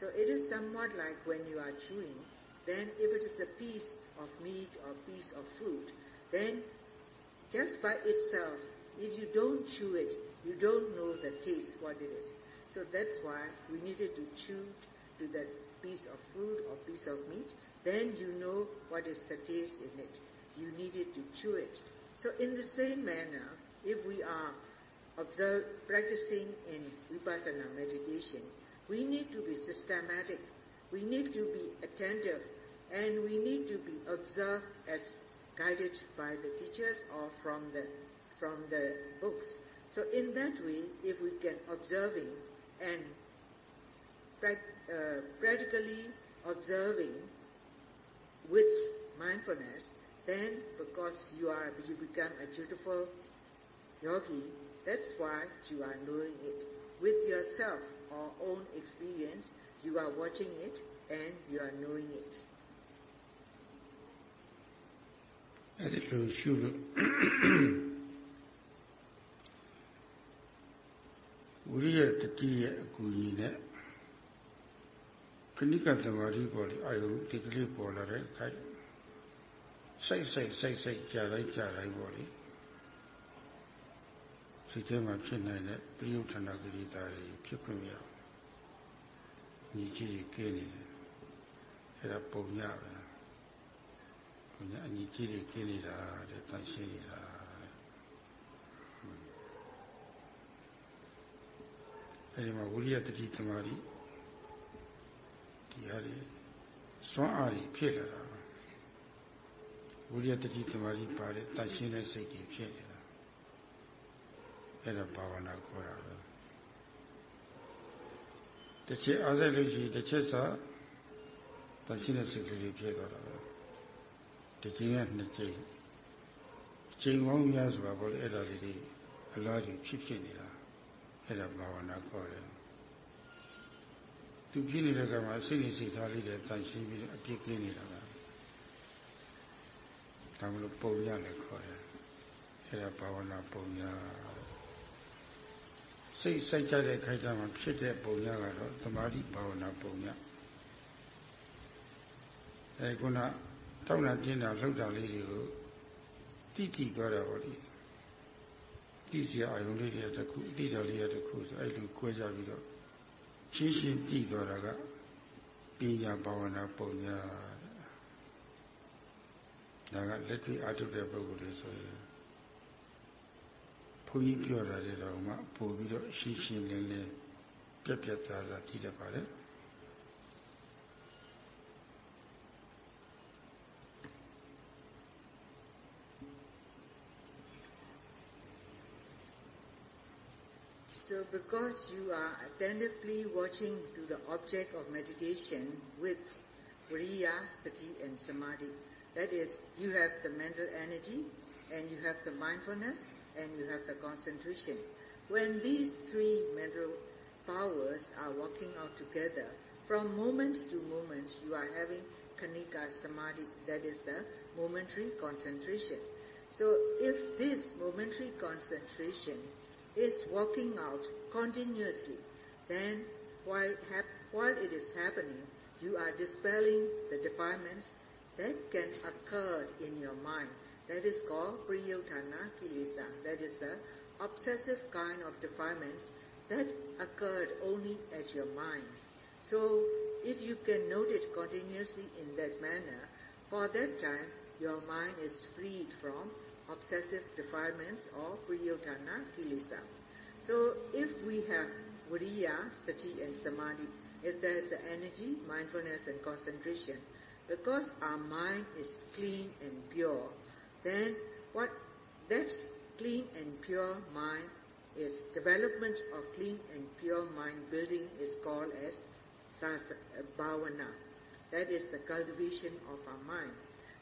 So it is somewhat like when you are chewing, then if it is a piece of meat or piece of fruit, then just by itself, if you don't chew it, you don't know the taste, what it is. So that's why we needed to chew to that piece of fruit or piece of meat, then you know what is the taste in it. You needed to chew it. So in the same manner, if we are observe, practicing in vipassana meditation, we need to be systematic. We need to be attentive and we need to be observed as guided by the teachers or from the from the books. So in that way, if we can observing and uh, practically observing with mindfulness, then because you are you become a dutiful yogi, that's why you are knowing it. With yourself or own experience, you are watching it and you are knowing it.
အဲ့ဒီလိုရှုလို့ဝိရိယတတိရဲ့အကူအညီနဲ့ခဏိကသမာဓိပေါ်လေအာယုတိကလေးပေါ်လာတဲ့အခါစိုက်စိုက်စိုက်စိုက်ကြာလိုက်ကြာလိုက်ပေါ်လေ *coughs* စိတ်ထဲမှာဖြစ်နိုင်တဲ့ပြယုဌာဏဂရိတာတွေဖြစ်ခွင့်မရဘူးညီကြီးကြီးကင်းနေတယ်အဲ့ဒါပုံရပဲပုံရအညီကြီးကြီးကင်းနေတာတဲ့တန်ရှင်းနေတာအဲ့ဒီမှာဝိရိယတတိသမာဓိဒီဟာတွေစွမ်းအားတွေဖြစ်လာတာဝိရိယတတိသမာဓိပါတဲ့တန်ရှင်းတဲ့စိတ်ကြီးဖြစ်နေတာ အဲ့ဒါဘာဝနာခေါ်တာပဲတစ်ချက်အားစိတ်လို့ရှိရင်တစ်ချက်စာတန်ရှင်းတဲ့စိတ်ကလေးဖြစ်သွားတာပဲတစ်ချိန်ကနှစ်ချိန်ချိန်ပေါင်းများစွာပေါ့လေအဲ့ဒါလေးတွေအလားတူဖြစ်ဖြစ်နေတာအဲ့ဒါဘာဝနာခေါ်တယ်သူဖြစ်နေတဲ့ကမှာစိတ်နဲ့စိတ်ထားလေးတွေတန်ရှင်းပြီးအပြစ်ကင်းနေတာကဒါမလို့ပုံရလည်းခေါ်တယ်အဲ့ဒါဘာဝနာပုံရ စိတ်စိုက်ကြတဲ့ခိုက်တာမှာဖြစ်တဲ့ပုံရကတော့သမာဓိဘာဝနာပုံရအဲခုနတောက်တာကျင်းတာလှုပ်တာလေးတွေကိုတိတိသွားတာပေါ့ဒီတိစီအာယုံလေးတွေတစ်ခုအတိတော်လေးတွေတစ်ခုဆိုအဲ့လိုကွဲကြပြီးတော့ရှင်းရှင်းတည်သွားတာကပညာဘာဝနာပုံညာဒါကလက်တွေ့အထုတ်တဲ့ပုဂ္ဂိုလ်တွေဆိုရင်ဘု
So because you are attentively watching to the object of meditation with Viriya, Sati and Samadhi, that is, you have the mental energy and you have the mindfulness and you have the concentration. When these three mental powers are working out together, from moment to moment you are having Khanika Samadhi, that is the momentary concentration. So if this momentary concentration is working out continuously, then while, while it is happening, you are dispelling the defilements that can occur in your mind. That is called Pariyutthana Kilesa. That is the obsessive kind of defilements that occurred only at your mind. So if you can note it continuously in that manner, for that time your mind is freed from obsessive defilements or pariyutthana kilesa. So if we have viriya, sati and samadhi, if there is the energy, mindfulness and concentration, because our mind is clean and pure, then what that clean and pure mind is development of clean and pure mind building is called as uh, bhavana. That is the cultivation of our mind.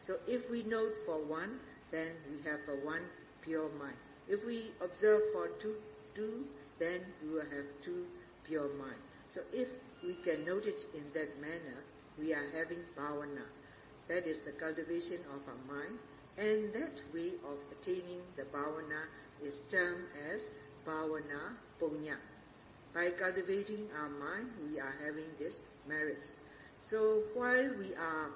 So if we note for one, then we have a one pure mind. If we observe for two, two, then we will have two pure mind. So if we can note it in that manner, we are having bhavana. That is the cultivation of our mind, and that way of attaining the bhavana is termed as bhavana punya. By cultivating our mind, we are having this merits. So while we are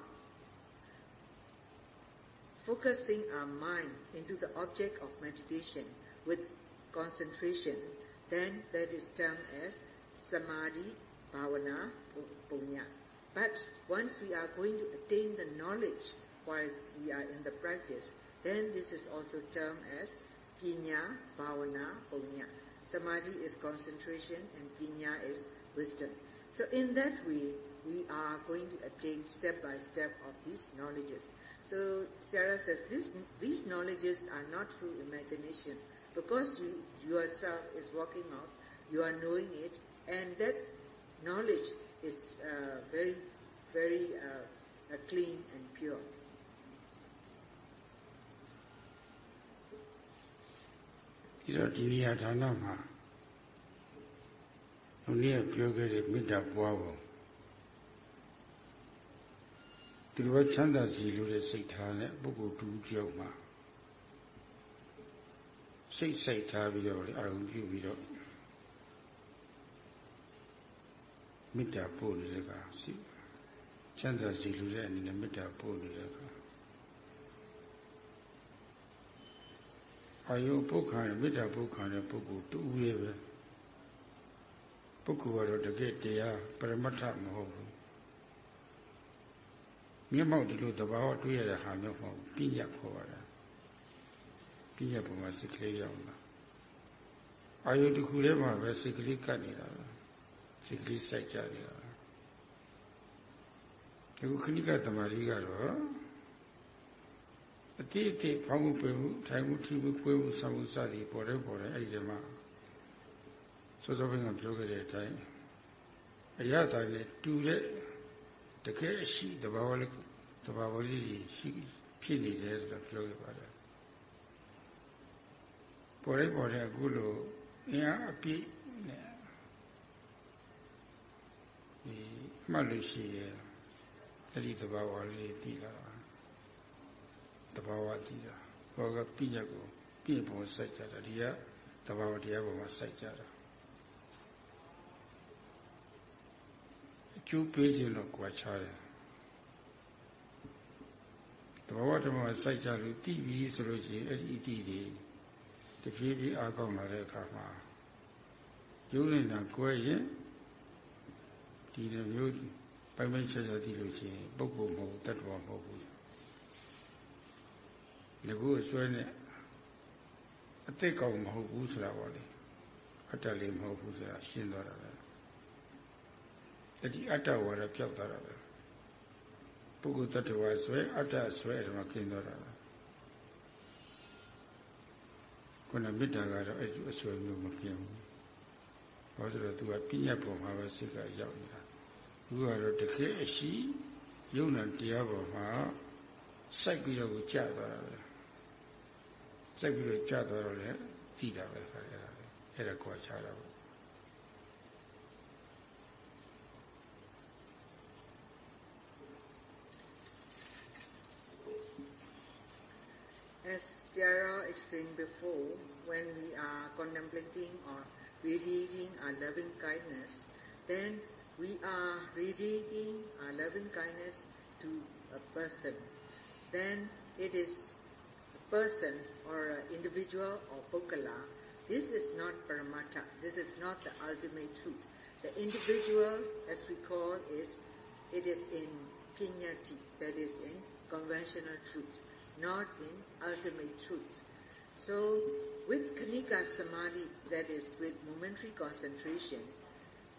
focusing our mind into the object of meditation with concentration, then that is termed as samadhi bhavana punya. But once we are going to attain the knowledge while we are in the practice, then this is also termed as pinya bhavana punya. Samadhi is concentration and pinya is wisdom. So in that way, we are going to attain step by step of these knowledges. So Sarah says this, these knowledges are not through imagination because you yourself is working out, you are knowing it, and that knowledge is uh, very, very uh, uh, clean and pure.
ဒီတော့ဒီနေရာဌာနမှာဘုန်းကြီးပြောခဲ့တဲ့မေတ္တာပွားပုံသူတို့ချမ်းသာစီလို့တဲ့စိတ်ထားနဲ့ပုဂ္ဂိုလ်တူကြောက်မှာစိတ်စိတ်ထားပြီးတော့အာရုံပြုပြီးတော့မေတ္တာပို့နေတဲ့ကစိချမ်းသာစီလို့တဲ့အနေနဲ့မေတ္တာပို့နေတဲ့က အာယုပုခ္ခာမေတ္တာပုခ္ခာတဲ့ပုဂ္ဂိုလ်တူရဲ့ပဲပုဂ္ဂိုလ်ကတော့တကယ်တရားပရမတ္ထမဟုတ်ဘူးမျက်မှောက်ဒီလိုတဘာဝတွေ့ရတဲ့ဟာမျိုးမဟုတ်ပြညတ်ခေါ်ရတယ်ပြညတ်ပုံမှာစိတ်ကလေးရောက်လာအာယုတစ်ခုထဲမှာပဲစိတ်ကလေးကပ်နေတာပဲစိတ်ကလေးစိုက်ကြနေတာအခုခဏိကတမာရီကတော့ အတိအတိဖောင်းမှုပေမှုထိုင်မှုထိမှုကိုယ်မှုဆောင်မှုစသည်ပေါ်တယ်ပေါ်တယ်အဲ့ဒီမှာစောစောကပြောခဲ့တဲ့အတိုင်းအရသာနဲ့တူတဲ့တကယ်ရှိတဘာဝလေးတဘာဝလေးရှိဖြစ်နေတယ်ဆိုတာပြောခဲ့ပါတယ်ပေါ်တယ်ပေါ်တယ်အခုလိုအင်အားအပြည့်နဲ့ဒီမှတ်လို့ရှိရဲ့တတိတဘာဝလေးတည်လာတာတ ဘာဝတည်တာဘောကပြည့်ညက်ကိုပြည့်ပုံစိုက်ကြတာဒီကတဘာဝတရားပေါ်မှာစိုက်ကြတာအကျိုးပေးခြင်းတော့ကြွားချတယ်တဘာဝဓမ္မစိုက်ကြလို့တည်ပြီဆိုလို့ရှိရင်အဲ့ဒီအတည်တွေတဖြည်းဖြည်းအားကောင်းလာတဲ့အခါမှာယုံနေတာကွဲရင်ဒီလိုမျိုးပိုင်ပိုင်ချာချာသိလို့ရှိရင်ပုဂ္ဂိုလ်မဟုတ်တ attva မဟုတ်ဘူး ငကူအစွဲနဲ့အသိကောင်မဟုတ်ဘူးဆိုတာပေါ့လေအတ္တလေးမဟုတ်ဘူးဆိုတာရှင်းသွားတာပဲအဲ့ဒီအတ္တဝါဒပြောက်သွားတာပဲပုဂ္ဂိုလ်တ attva ဆွဲအတ္တဆွဲအဲ့ဒါမှကျင်းသွားတာပဲခုနမေတ္တာကတော့အဲ့ဒီအဆွဲမျိုးမကျင်းဘူးဘာလို့လဲသူကပြညတ်ပုံမှာပဲစိတ်ကရောက်နေတာသူကတော့တကယ်အရှိယုံနာတရားပေါ်မှာစိုက်ပြီးတော့ကြာသွားတာပဲ စိုက်ပြီးတော့ကြာသွားတော့လေသိတာပဲခါရတာအဲ့ဒါကိုချတာပေါ့
As Sarah explained before, when we are contemplating or radiating our loving kindness, then we are radiating our loving kindness to a person. Then it is a person or individual or pokala. This is not paramatta. This is not the ultimate truth. The individual, as we call, is it is in pinyati, that is in conventional truth, not in ultimate truth. So, with Khanika Samadhi, that is with momentary concentration,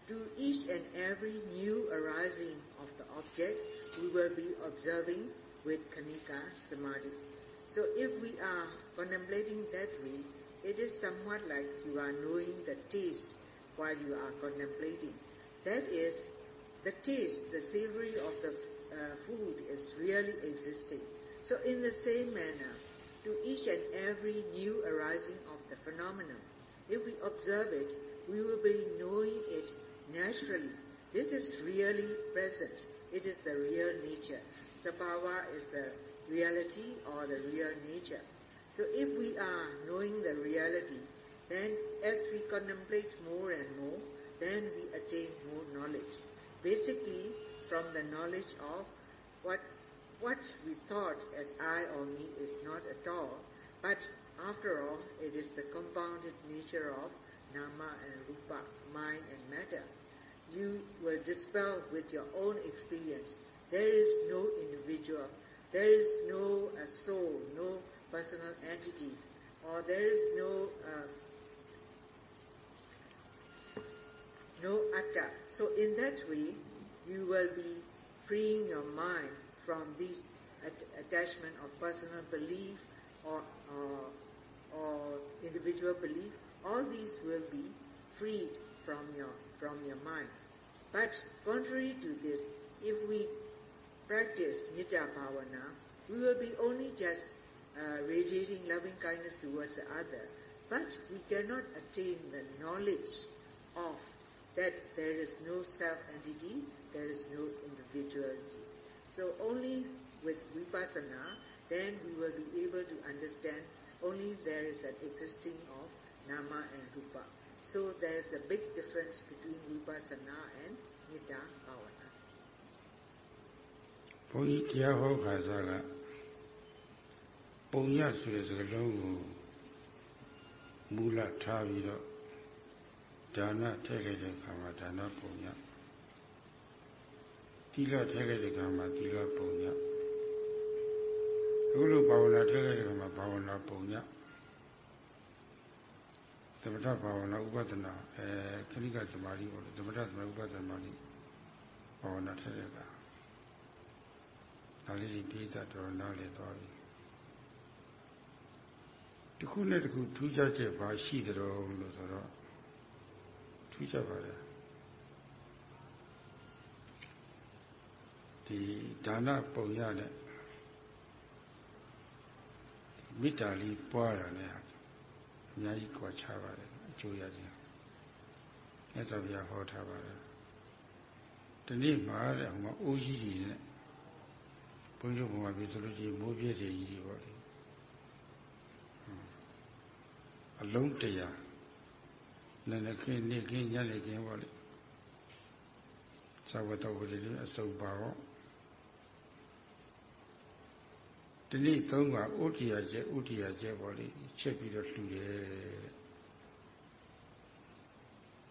to each and every new arising of the object, we will be observing with Khanika Samadhi. So, if we are contemplating that way, it is somewhat like you are knowing the taste while you are contemplating. That is, the taste, the savory of the uh, food is really existing. So, in the same manner, to each and every new arising of the phenomenon, if we observe it, we will be knowing it naturally. This is really present. It is the real nature. Sabhava is the reality or the real nature. So if we are knowing the reality, then as we contemplate more and more, then we attain more knowledge. Basically, from the knowledge of what what we thought as I or me is not at all, but after all, it is the compounded nature of nama and rupa, mind and matter. You will dispel with your own experience. There is no individual, there is no uh, soul, no personal entity, or there is no uh, no atta. So in that way, you will be freeing your mind from this at- attachment of personal belief or, or, or individual belief. All these will be freed from your from your mind. But contrary to this, if we practice Metta Bhavana, we will be only just uh, radiating loving kindness towards the other, But we cannot attain the knowledge of that there is no self-entity, there is no individuality. So only with vipassana, then we will be able to understand only there is an existing of nama and rupa. So there's a big difference between vipassana and metta bhavana.
ဘုန်းကြီးတရားဟောခါစားကပုံရဆိုတဲ့စကားလုံးကိုမူလထားပြီးတော့ဒါနထည့်လိုက်တဲ့အခါမှာဒါနပုံရသီလထည့်လိုက်တဲ့အခါမှာသီလပုံရအခုလိုဘာဝနာထည့်လိုက်တဲ့အခါမှာဘာဝနာပုံရသမထဘာဝနာဥပဒနာအဲခဏိကသမာဓိပေါ့လေသမထသမာဓိဥပဒနာဘာဝနာထည့်တဲ့အခါ ဒါလေးဒီပြည့်တတော်နားလေသွားပြီတစ်ခုနဲ့တစ်ခုထူးခြားချက်ဘာရှိသလဲလို့ဆိုတော့ထူးခြားပါလေဒီဒါနပုံရတဲ့မေတ္တာလေးပွားတာနဲ့အများကြီးကြွားချပါတယ်အကျိုးရခြင်းမြတ်စွာဘုရားဟောထားပါတယ်ဒီနေ့မှာတဲ့ဟိုမှာအိုးကြီးကြီးနဲ့ ဘုန်းကြီးဘုံမှာပြဆိုလို့ရှိရင်မိုးပြည့်တယ်ကြီးပေါ့လေအလုံးတရာနည်းနည်းခင်းနေခင်းညနေခင်းပေါ့လေသာဝတ္တဝတိလေးအစုပ်ပါတော့ဒီနေ့သုံးကဥတ္တရာကျဲဥတ္တရာကျဲပေါ့လေချက်ပြီးတော့လှူတယ်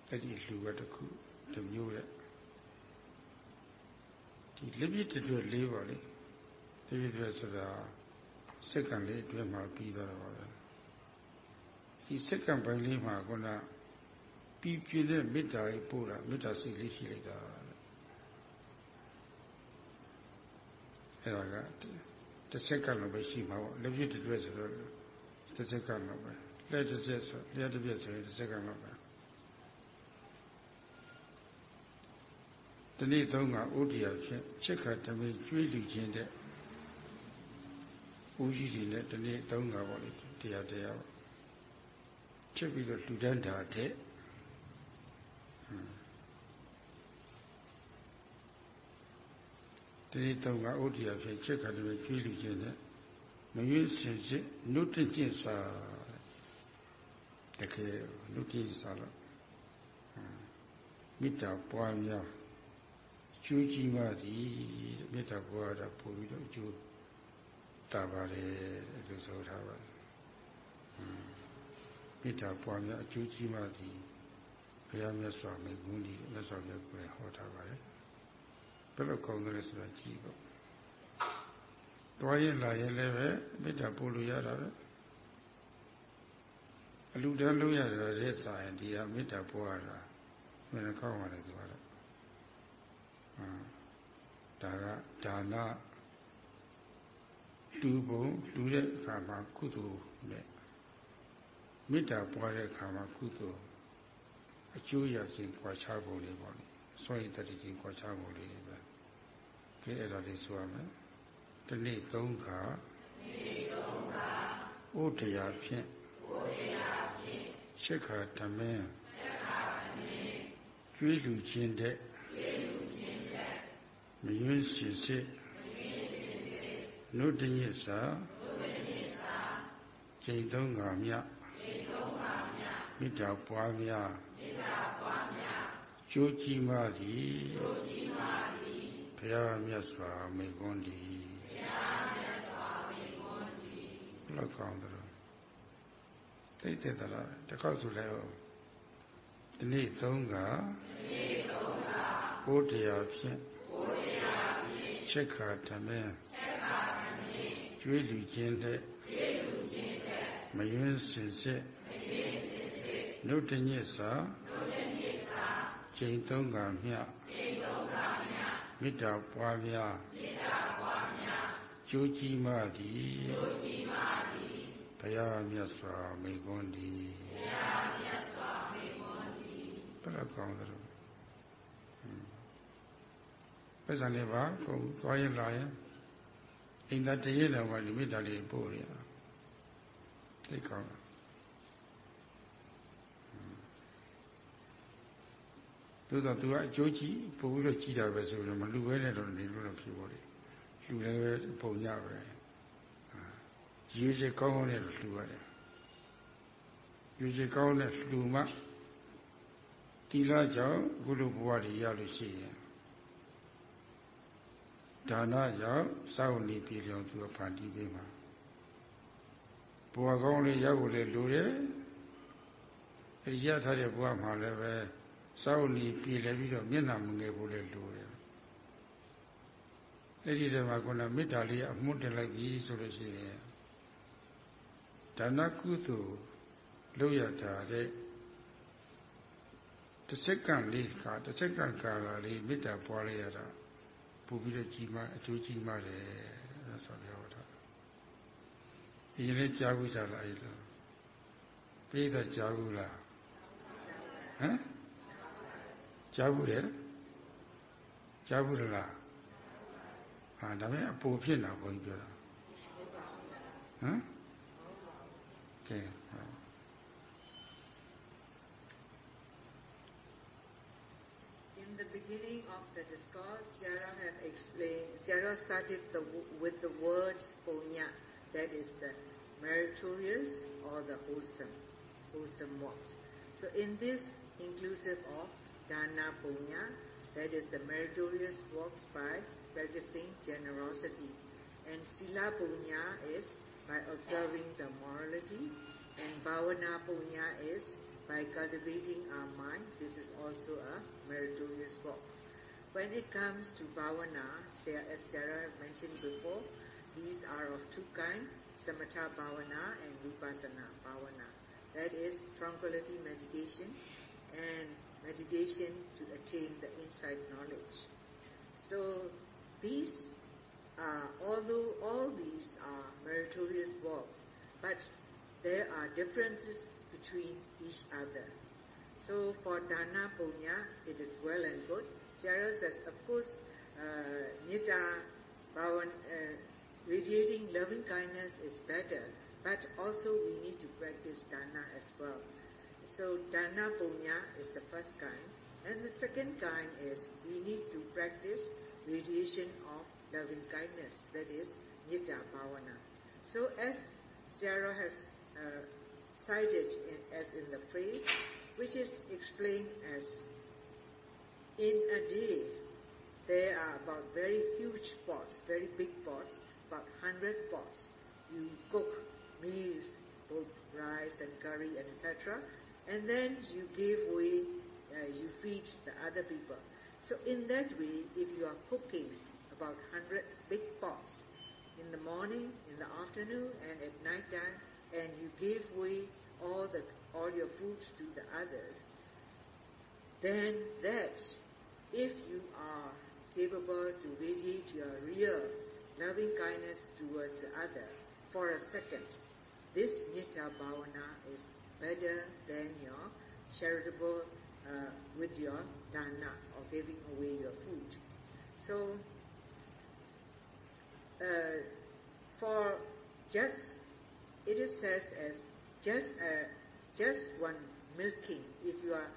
အဲ့ဒီလှူကတခုတစ်မျိုးတဲ့ဒီလက်ပြည့်တွေ့လေးပါလေလ က်ပြည့်တွေ့ဆိုတာစက္ကန့်လေးအတွင်းမှာပြီးတော့ပါပဲဒီစက္ကန့်ပိုင်းလေးမှာခုနပြီးပြည့်တဲ့မေတ္တာကြီးပို့တာမေတ္တာစိတ်လေးရှိလိုက်တာအဲ့ဒါကတစ်စက္ကန့်လောက်ပဲရှိမှာပေါ့လက်ပြည့်တွေ့ဆိုတော့တစ်စက္ကန့်လောက်ပဲလက်တစ်စက်ဆိုလက်တစ်ပြက်ဆိုရင်တစ်စက္ကန့်လောက်ပဲဒီနေ့သုံးကဥဒိယဖြင့်ချက်ခတ်တမင်ကျွေးလူခြင်းတဲ့ ဦးကြီးတွေနဲ့ဒီနေ့သုံးကပေါ့လေတရားတရားပေါ့ချက်ပြီးတော့လူတန်းတာတဲ့ဒီနေ့သုံးကဥဒိယဖြင့်ချက်ခတ်တမင်ကျွေးလူခြင်းတဲ့မရွေးစင်စစ်နုတ္တကျင့်စာတကယ်နုတ္တိစာလို့မေတ္တာပွားများကျိုးကြီးမှသည်မေတ္တာပွားတာပို့ပြီးတော့အကျိုး တာပါတယ်လို့ဆိုထားပါတယ်မေတ္တာပွားများအကျိုးကြီးမှသည်ဘုရားမြတ်စွာဘုရားဂုဏ်ဒီမြတ်စွာဘုရားကိုယ်ဟောထားပါတယ်ဘယ်လိုကောင်းတယ်ဆိုတာကြည့်ပေါ့တွားရင်လာရင်လည်းပဲမေတ္တာပို့လို့ရတာပဲအလူတန်းလို့ရတာတဲ့စာရင်ဒီဟာမေတ္တာပွားတာမင်းကောင်းပါလေသူကတော့ဒါကဒါန လူပုံလူတဲ့အခါမှာကုသိုလ်နဲ့မေတ္တာပွားတဲ့အခါမှာကုသိုလ်အကျိုးရခြင်းကြွားချပုံလေးပေါ့လေစွန့်ရည်တတိခြင်းကြွားချပုံလေးပဲကဲအဲ့ဒါလေးဆိုရမယ်ဒီနေ့သုံးခါဒီနေ့သုံးခါဥဒရာဖြင့်ဥဒရာဖြင့်ရှစ်ခါဓမင်းရှစ်ခါဓမင်းကျွေးလူခြင်းတဲ့ကျွေးလူခြင်းတဲ့မယွန်းစီစစ်မယွန်းစီစစ် နုတ္တညစ္စာနုတ္တညစ္စာချိန်သုံးခါမြချိန်သုံးခါမြမေတ္တာပွားများမေတ္တာပွားများကျိုးကြီးမှသည်ကျိုးကြီးမှသည်ဘုရားမြတ်စွာမိန့်ခွန်းသည်ဘုရားမြတ်စွာမိန့်ခွန်းသည်လောက်ကောင်းတယ်တိတ်တဲ့တလားတခေါက်ဆိုလဲဒီနေ့သုံးကဒီနေ့သုံးကဘုရားဖြင့်ဘုရားဖြင့်ချက်ခါဓမင်းချက်ခါဓမင်း ကျွေးလူခြင်းတဲ့မယွင်းစင်စစ်နှုတ်တညစ်စာချိန်သုံးကမြမေတ္တာပွားများကျိုးကြီးမှသည်ဘုရားမြတ်စွာမိဂွန်းသည်ဘယ်လောက်ကောင်းသလဲပတ်စံလေးပါကိုသွားရင်လာရင် အိမ်သာတရေလာပါလိမိသားလေးပို့ရသိကောင်းသို့တော့သူကအကျိုးကြီးပို့ပြီးတော့ကြီးတာပဲဆိုတော့မလူပဲနဲ့တော့နေလို့တော့ဖြစ်ပါလေလူလည်းပဲပုံရပဲရွေးချယ်ကောင်းကောင်းနဲ့လူရတယ်ရွေးချယ်ကောင်းတဲ့လူမှတီလာကြောင့်ဘုလိုဘဝတွေရလို့ရှိရင် ဒါနကြောင့်စောင့်နေပြည်တော်သူဖန်တီးပေးမှာဘဝကောင်းလေးရောက်ကိုလေလူတယ်အဲရထားတဲ့ဘဝမှာလည်းပဲစောင့်နေပြည်လည်းပြီးတော့မျက်နှာမငယ်ဖို့လေလူတယ်အဲ့ဒီတည်းမှာခုနမေတ္တာလေးအမှုတင်လိုက်ပြီဆိုလို့ရှိရင်ဒါနကုသိုလ်လုပ်ရတာတဲ့တစ်စက္ကန့်လေးကတစ်စက္ကန့်ကာလလေးမေတ္တာပွားလိုက်ရတာ ပို့ပြီးတော့ကြီးမားအကျိုးကြီးမားတယ်ဆိုပြောတာဒီနေ့ကြားဘူးကြလားအဲ့လိုပြေးတော့ကြားဘူးလားဟမ်ကြားဘူးတယ်ကြားဘူးလားဟာဒါပေမဲ့အပူဖြစ်တာဘုန်းကြီးပြောတာဟမ်ကဲ
the beginning of the discourse, Sarah have explained, Sarah started the, with the word punya, that is the meritorious or the wholesome, wholesome works. So in this inclusive of dana punya, that is the meritorious works by practicing generosity. And sila punya is by observing the morality, and bhavana punya is by cultivating our mind, this is also a meritorious work. When it comes to bhavana, as Sarah mentioned before, these are of two kinds, samatha bhavana and vipassana bhavana. That is tranquility meditation and meditation to attain the insight knowledge. So these, uh, although all these are meritorious works, but there are differences between each other. So for dana punya, it is well and good. Sarah says, of course, uh, metta, bhavan, uh, radiating loving kindness is better, but also we need to practice dana as well. So dana punya is the first kind, and the second kind is we need to practice radiation of loving kindness, that is metta bhavana. So as Sarah has uh, cited in, as in the phrase, which is explained as in a day there are about very huge pots, very big pots, about 100 pots. You cook meals, both rice and curry and etc. And then you give away, uh, you feed the other people. So in that way, if you are cooking about 100 big pots in the morning, in the afternoon, and at night time, and you give away all the all your food to the others, then that if you are capable to radiate your real loving kindness towards the other for a second, this metta bhavana is better than your charitable uh, with your dana or giving away your food. So, uh, for just it is said as just uh, just one milking. If you are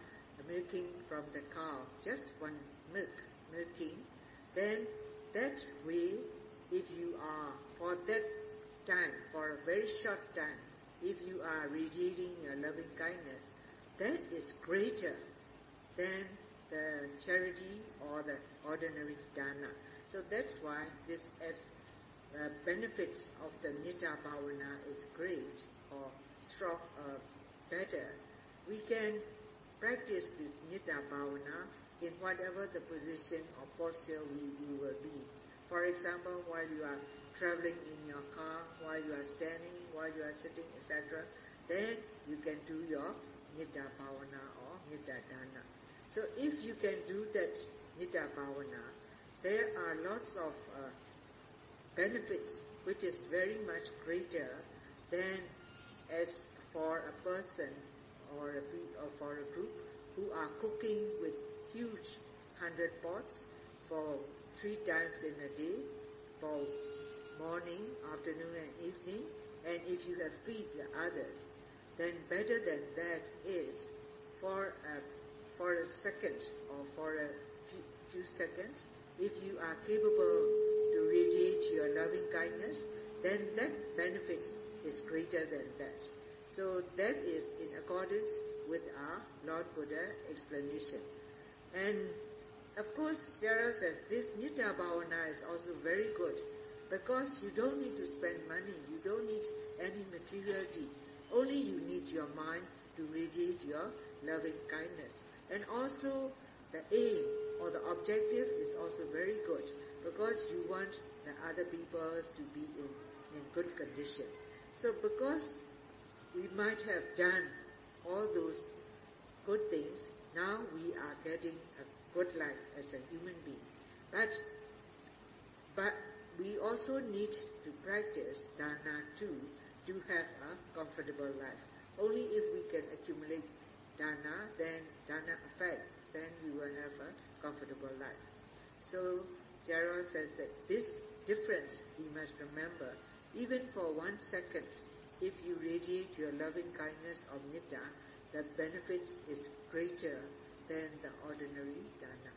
milking from the cow, just one milk milking, then that way, if you are for that time, for a very short time, if you are radiating your loving kindness, that is greater than the charity or the ordinary dana. So that's why this as uh, benefits of the Metta Bhavana is great or strong, uh, better. We can practice this Metta Bhavana in whatever the position or posture we, we will be. For example, while you are traveling in your car, while you are standing, while you are sitting, etc., then you can do your Metta Bhavana or Metta Dana. So if you can do that Metta Bhavana, there are lots of uh, benefits which is very much greater than as for a person or, a, or for a group who are cooking with huge hundred pots for three times in a day, for morning, afternoon and evening, and if you have feed the others, then better than that is for a, for a second or for a few, few seconds, if you are capable to radiate your loving kindness, then that benefits is greater than that. So that is in accordance with our Lord Buddha explanation. And of course, Sarah says this Metta Bhavana is also very good because you don't need to spend money, you don't need any materiality. Only you need your mind to radiate your loving kindness. And also the aim or the objective is also very good because you want the other people to be in in good condition. So because we might have done all those good things, now we are getting a good life as a human being. But, but we also need to practice dana too to have a comfortable life. Only if we can accumulate dana, then dana effect, then we will have a comfortable life. So Jaro says that this difference we must remember even for one second, if you radiate your loving kindness of metta, the benefits is greater than the ordinary dana.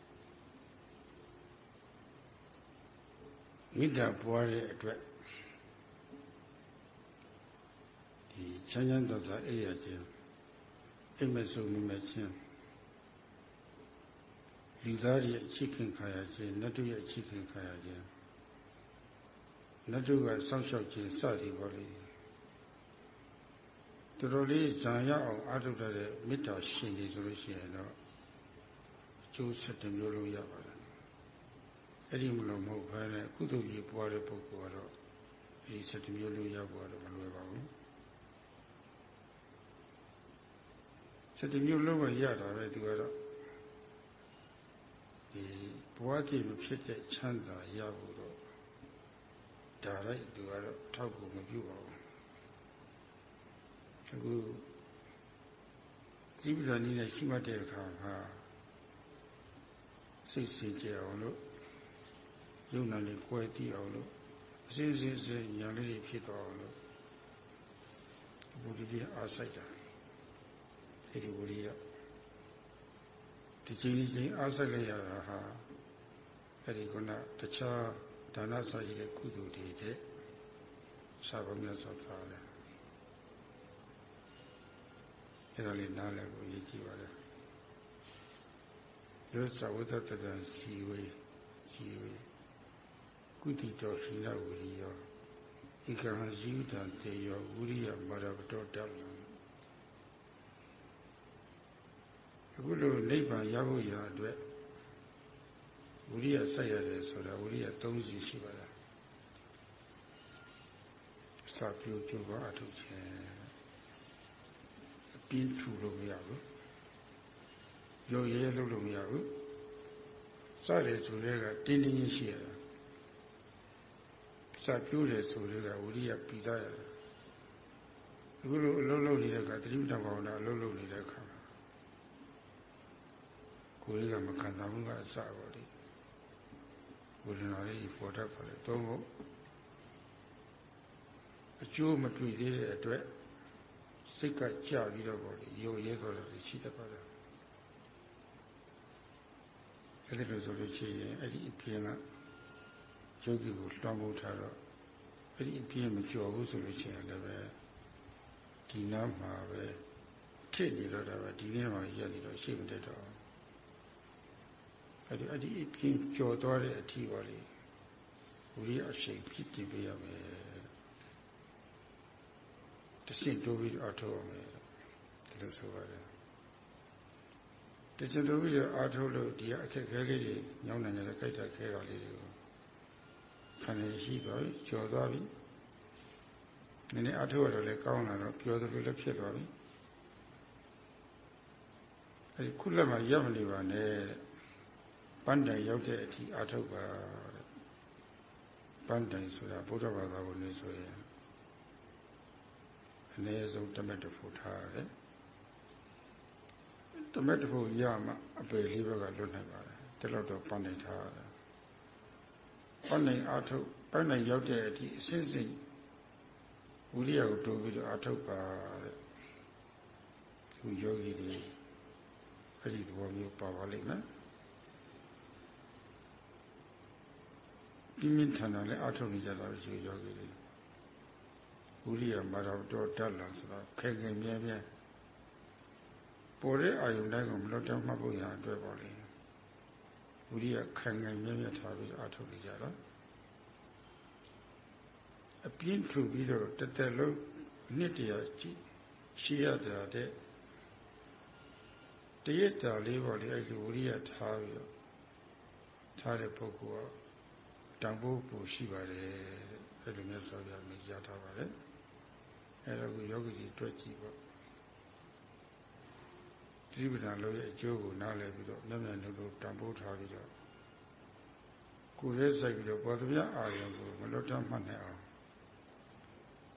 မေတ္တာပွားတဲ့အတွက်ဒီချမ်းချမ်းသာသာအိပ်ရခြင်းအိမ်မဆုံးမမဲ့ခြင်းလူသားရဲ့အချစ်ခင်ခါရခြင်းနတ်တို့ရဲ့အချစ်ခင်ခါရခြင်း နတ်တို့ကစောင့်ရှောက်ခြင်းစသည်ပေါ့လေတော်တော်လေးဇံရအောင်အားထုတ်တဲ့မေတ္တာရှင်ကြီးဆိုလို့ရှိရင်တော့အကျိုးဆက်တစ်မျိုးလုံးရပါတယ်အဲ့ဒီမလို့မဟုတ်ဘဲနဲ့ကုသိုလ်ကြီးပွားတဲ့ပုဂ္ဂိုလ်ကတော့ဒီဆက်တစ်မျိုးလုံးရဖို့တော့မလွယ်ပါဘူးဆက်တစ်မျိုးလုံးပဲရတာပဲသူကတော့ဒီဘဝတည်မဖြစ်တဲ့ချမ်းသာရဖို့တော့ ဒါလိုက်သူကတော့ထောက်ကိုမပြုပါဘူးအခုသီပ္ပံနည်းနဲ့ရှိမှတ်တဲ့အခါမှာစိတ်စင်ကြအောင်လို့ယုံနာလေးကွဲတည်အောင်လို့အစဉ်စဉ်စဉ်ညာလေးတွေဖြစ်သွားအောင်လို့ဘုရားပြအားဆိုင်တာအဲဒီဝရိယဒီချိန်ချင်းအားဆိုင်လိုက်ရတာဟာအဲဒီကတခြား ဒါနစာရည်တဲ့ကုသိုလ်တွေတဲ့စာပေမြတ်စွာဘုရားလည်းအဲ့ဒါလေးနားလည်ဖို့ရည်ကြည်ပါလေယောသဝတ္တတံစီဝေစီဝေကုတိတော်ဟိနဝရိယောဧကဟံဇိဝတံတေယောဝိရိယမရပတောတလံအခုလိုနိဗ္ဗာန်ရဖို့ရအတွက် ဝိရိယစိုက်ရတယ်ဆိုတာဝိရိယ၃စီရှိပါလားစာပြုကျိုးပါအထုတ်ခြင်းအပြင်းထူလို့မရဘူးရုပ်ရဲလုပ်လို့မရဘူးစတယ်ဆိုတဲ့ကတင်းတင်းချင်းရှိရတာစာပြုတယ်ဆိုတဲ့ကဝိရိယပြီးသားရတာအခုလိုအလုံးလုံးနေတဲ့ကသတိပဋ္ဌာန်ဘာဝနာအလုံးလုံးနေတဲ့အခါကိုယ်ကမခံစားဘူးကအစပါလေ ဝေဒနာလေးပေါ်တတ်ပါလေသုံးဖို့အကျိုးမတွေ့သေးတဲ့အတွက်စိတ်ကကြပြီးတော့ပေါ့လေရုပ်ရဲတော့တယ်ရှိတတ်ပါလားအဲ့ဒီလိုဆိုလို့ရှိရင်အဲ့ဒီအပြင်ကယောဂီကိုလွှမ်းမိုးထားတော့အဲ့ဒီအပြင်မကြော်ဘူးဆိုလို့ရှိရင်လည်းပဲဒီနားမှာပဲထစ်နေတော့တာပဲဒီနေ့မှရက်နေတော့ရှိမတတ်တော့ အဲ့ဒီအဲ့ဒီအပြင်ကြော်သွားတဲ့အထီပါလေဝိရိယအရှိန်ဖြစ်တည်ပေးရမယ်တဆင့်တိုးပြီးတော့အထောက်ရမယ်ဒီလိုဆိုပါတယ်တဆင့်တိုးပြီးတော့အထောက်လို့ဒီအခက်ခဲလေးတွေညောင်းနိုင်တဲ့ကြိုက်တာခဲတာလေးတွေကိုခံရရှိသွားပြီကြော်သွားပြီနည်းနည်းအထောက်ရတော့လည်းကောင်းလာတော့ပျော်သလိုလည်းဖြစ်သွားပြီအဲဒီခုလက်မှာရပ်မနေပါနဲ့ ပန်းတိုင်ရောက်တဲ့အထိအာထုတ်ပါတဲ့ပန်းတိုင်ဆိုတာဗုဒ္ဓဘာသာဝင်လို့ဆိုရင်အနည်းဆုံးတမက်တစ်ဖို့ထားရတယ်တမက်တစ်ဖို့ရမှအပေလေးဘက်ကလွတ်နိုင်ပါတယ်တလို့တော့ပန်းတိုင်ထားရတယ်ပန်းတိုင်အာထုတ်ပန်းတိုင်ရောက်တဲ့အထိအစဉ်စဉ်ဝိရိယကိုတိုးပြီးတော့အာထုတ်ပါတဲ့ခုယောဂီတွေအအဲ့ဒီသဘောမျိုးပါပါလိမ့်မယ် ပြင်းပြင်းထန်ထန်လည်းအထုတ်နေကြတာရှိရောဂီတွေဝိရိယမှာတော့တော်တတ်လာဆိုတော့ခဲခဲမြဲမြဲပေါ်တဲ့အာယုန်တိုင်းကိုမလွတ်တမ်းမှတ်ဖို့ရအတွက်ပေါ့လေဝိရိယခံခံမြဲမြဲထားပြီးအထုတ်နေကြတော့အပြင်းထူပြီးတော့တသက်လုံးနှစ်တရာရှိရတာတဲ့တရက်တာလေးပေါ့လေအဲ့ဒီဝိရိယထားပြီးတော့ထားတဲ့ပုဂ္ဂိုလ်က တန်ဖိုးပူရှိပါတယ်အဲ့လိုမျိုးဆိုပြမြင်ကြထားပါတယ်အဲ့တော့ယောဂီကြီးတွေ့ကြည့်ပေါ့တိပ္ပံလုံးရဲ့အကျိုးကိုနားလည်ပြီးတော့မျက်မျက်နှာလို့တန်ဖိုးထားပြီးတော့ကိုယ်ရဲ့စိုက်ပြီးတော့ဘောဓမြအာရုံကိုမလွတ်တမ်းမှတ်နိုင်အောင်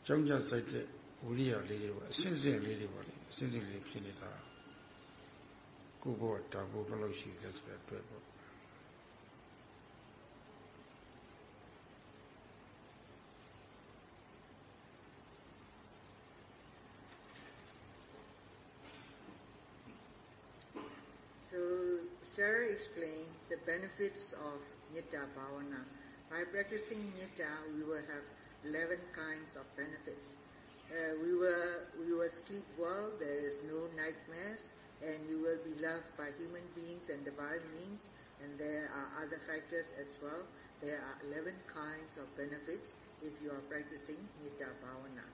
ကြောင်းကြစိုက်တဲ့ဝိရိယလေးတွေပေါ့အစစ်စစ်လေးတွေပေါ့လေအစစ်စစ်လေးဖြစ်နေတာကိုဘောတာဘောဘယ်လိုရှိလဲဆိုတဲ့အတွက်ပေါ့
Sarah explained the benefits of Metta Bhavana. By practicing Metta, we will have 11 kinds of benefits. Uh, we, will, we will sleep well, there is no nightmares, and you will be loved by human beings and divine beings, and there are other factors as well. There are 11 kinds of benefits if you are practicing Metta Bhavana.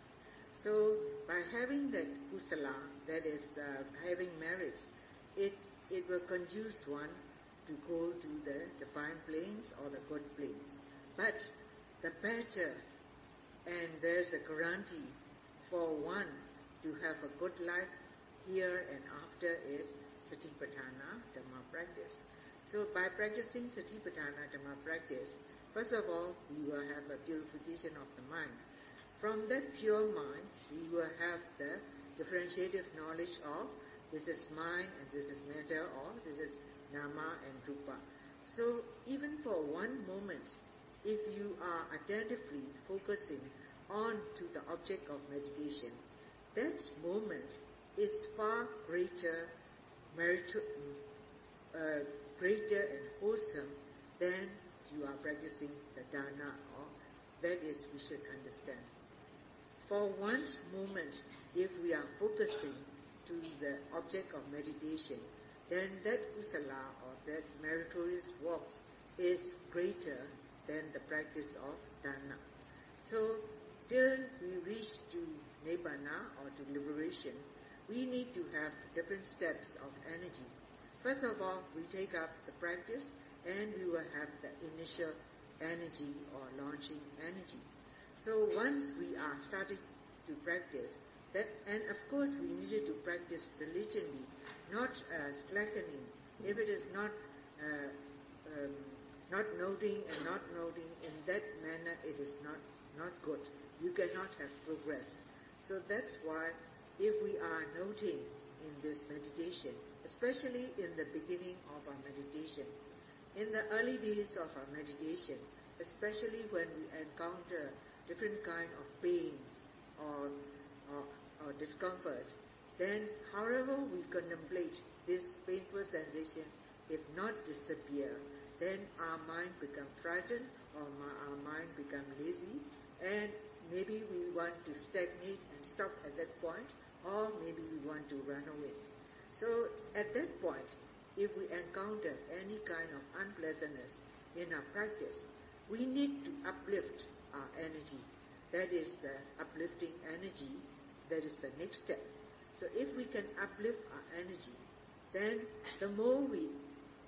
So, by having that kusala, that is uh, having merits, it it will conduce one to go to the divine planes or the good planes. But the better, and there's a guarantee for one to have a good life here and after is Satipatthana Dhamma practice. So by practicing Satipatthana Dhamma practice, first of all, we will have a purification of the mind. From that pure mind, we will have the differentiative knowledge of this is mind and this is matter or this is nama and rupa. So even for one moment, if you are attentively focusing on to the object of meditation, that moment is far greater, merito- uh, greater and wholesome than you are practicing the dana or that is we should understand. For one moment, if we are focusing to the object of meditation, then that kusala or that meritorious works is greater than the practice of dana. So, till we reach to nibbana or to liberation, we need to have different steps of energy. First of all, we take up the practice and we will have the initial energy or launching energy. So once we are starting to practice, that, and of course we needed to practice diligently, not uh, slackening. If it is not uh, um, not noting and not noting in that manner, it is not not good. You cannot have progress. So that's why, if we are noting in this meditation, especially in the beginning of our meditation, in the early days of our meditation, especially when we encounter different kind of pains or, or or discomfort, then however we contemplate this painful sensation, if not disappear, then our mind become frightened or our mind become lazy and maybe we want to stagnate and stop at that point or maybe we want to run away. So at that point, if we encounter any kind of unpleasantness in our practice, we need to uplift our energy. That is the uplifting energy that is the next step. So if we can uplift our energy, then the more we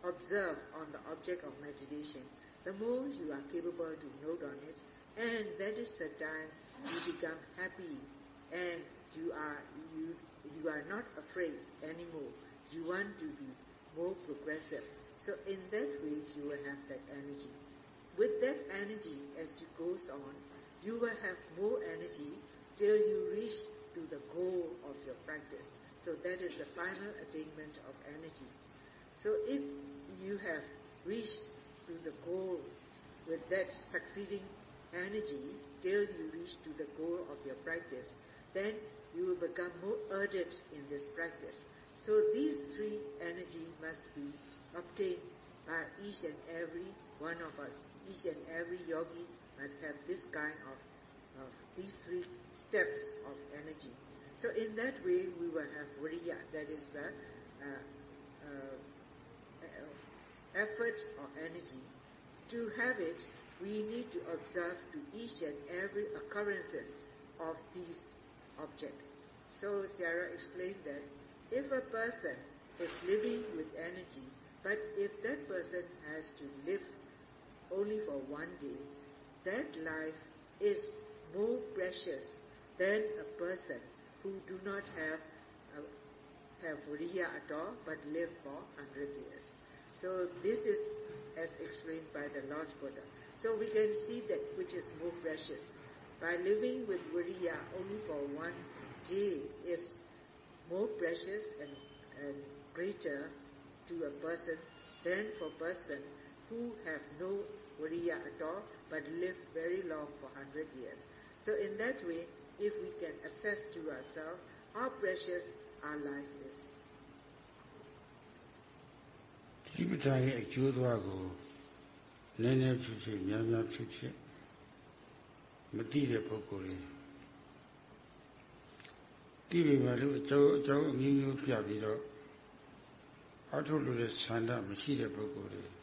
observe on the object of meditation, the more you are capable to note on it, and that is the time you become happy and you are you you are not afraid anymore. You want to be more progressive. So in that way you will have that energy. With that energy as you goes on, you will have more energy till you reach to the goal of your practice. So that is the final attainment of energy. So if you have reached to the goal with that succeeding energy till you reach to the goal of your practice, then you will become more ardent in this practice. So these three energy must be obtained by each and every one of us. Each and every yogi must have this kind of, of these three steps of energy. So in that way, we will have viriya, that is the uh, uh, effort of energy. To have it, we need to observe to each and every occurrences of these objects. So Sierra explained that if a person is living with energy, but if that person has to live only for one day, that life is more precious than a person who do not have uh, have riya at all, but live for hundred years. So this is as explained by the Lord Buddha. So we can see that which is more precious. By living with viriya only for one day is more precious and, and greater to a person than for person who have no viriya at all but live very long for hundred years. So in that way, if we can assess to ourselves how precious our life is.
ဒီပဋ္ဌာန်ရဲ့အကျိုးသွားကိုနည်းနည်းဖြစ်ဖြစ်များများဖြစ်ဖြစ်မသိတဲ့ပုဂ္ဂိုလ်တွေတိပေမဲ့လို့အကြောင်းအကြောင်းအမျိုးမျိုးပြပြီးတော့အထုလို့တဲ့ဆန္ဒမရှိတဲ့ပုဂ္ဂိုလ်တွေ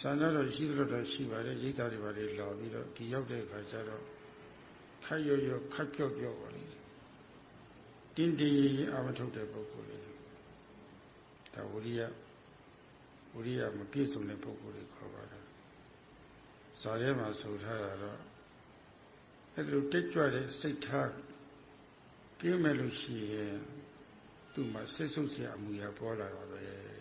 ဆန္ဒတော့ရှိသလိုတော့ရှိပါတယ်ရိတ်သားတွေပါလေလာပြီးတော့ဒီရောက်တဲ့အခါကျတော့ခက်ရွရွခက်ကြောက်ကြောက်ပါလေတင်းတင်းရင်အာမထုတ်တဲ့ပုဂ္ဂိုလ်တွေဒါဝိရိယဝိရိယမပြည့်စုံတဲ့ပုဂ္ဂိုလ်တွေခေါ်ပါတာဇာထဲမှာဆိုထားတာတော့အဲ့ဒါလိုတက်ကြွတဲ့စိတ်ထားကင်းမဲ့လို့ရှိရင်သူ့မှာစိတ်ဆုပ်စရာအမှုရာပေါ်လာတော့တယ်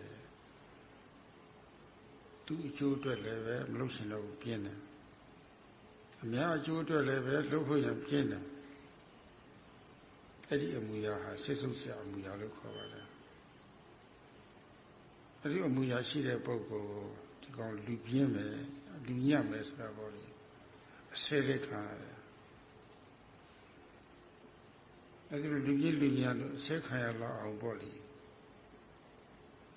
သူ့အကျိုးအတွက်လည်းပဲမလုပ်ရှင်တော့ဘူးပြင်းတယ်အများအကျိုးအတွက်လည်းပဲလုပ်ဖို့ရပြင်းတယ်အဲ့ဒီအမူအရာဟာစိတ်ဆုံးစရာအမူအရာလို့ခေါ်ပါတယ်အဲ့ဒီအမူအရာရှိတဲ့ပုဂ္ဂိုလ်ဒီကောင်လူပြင်းမယ်လူညံ့မယ်ဆိုတာပေါ့လေအစေလက်ခံရတယ်အဲ့ဒီလူပြင်းလူညံ့လို့အစေခံရလောက်အောင်ပေါ့လေ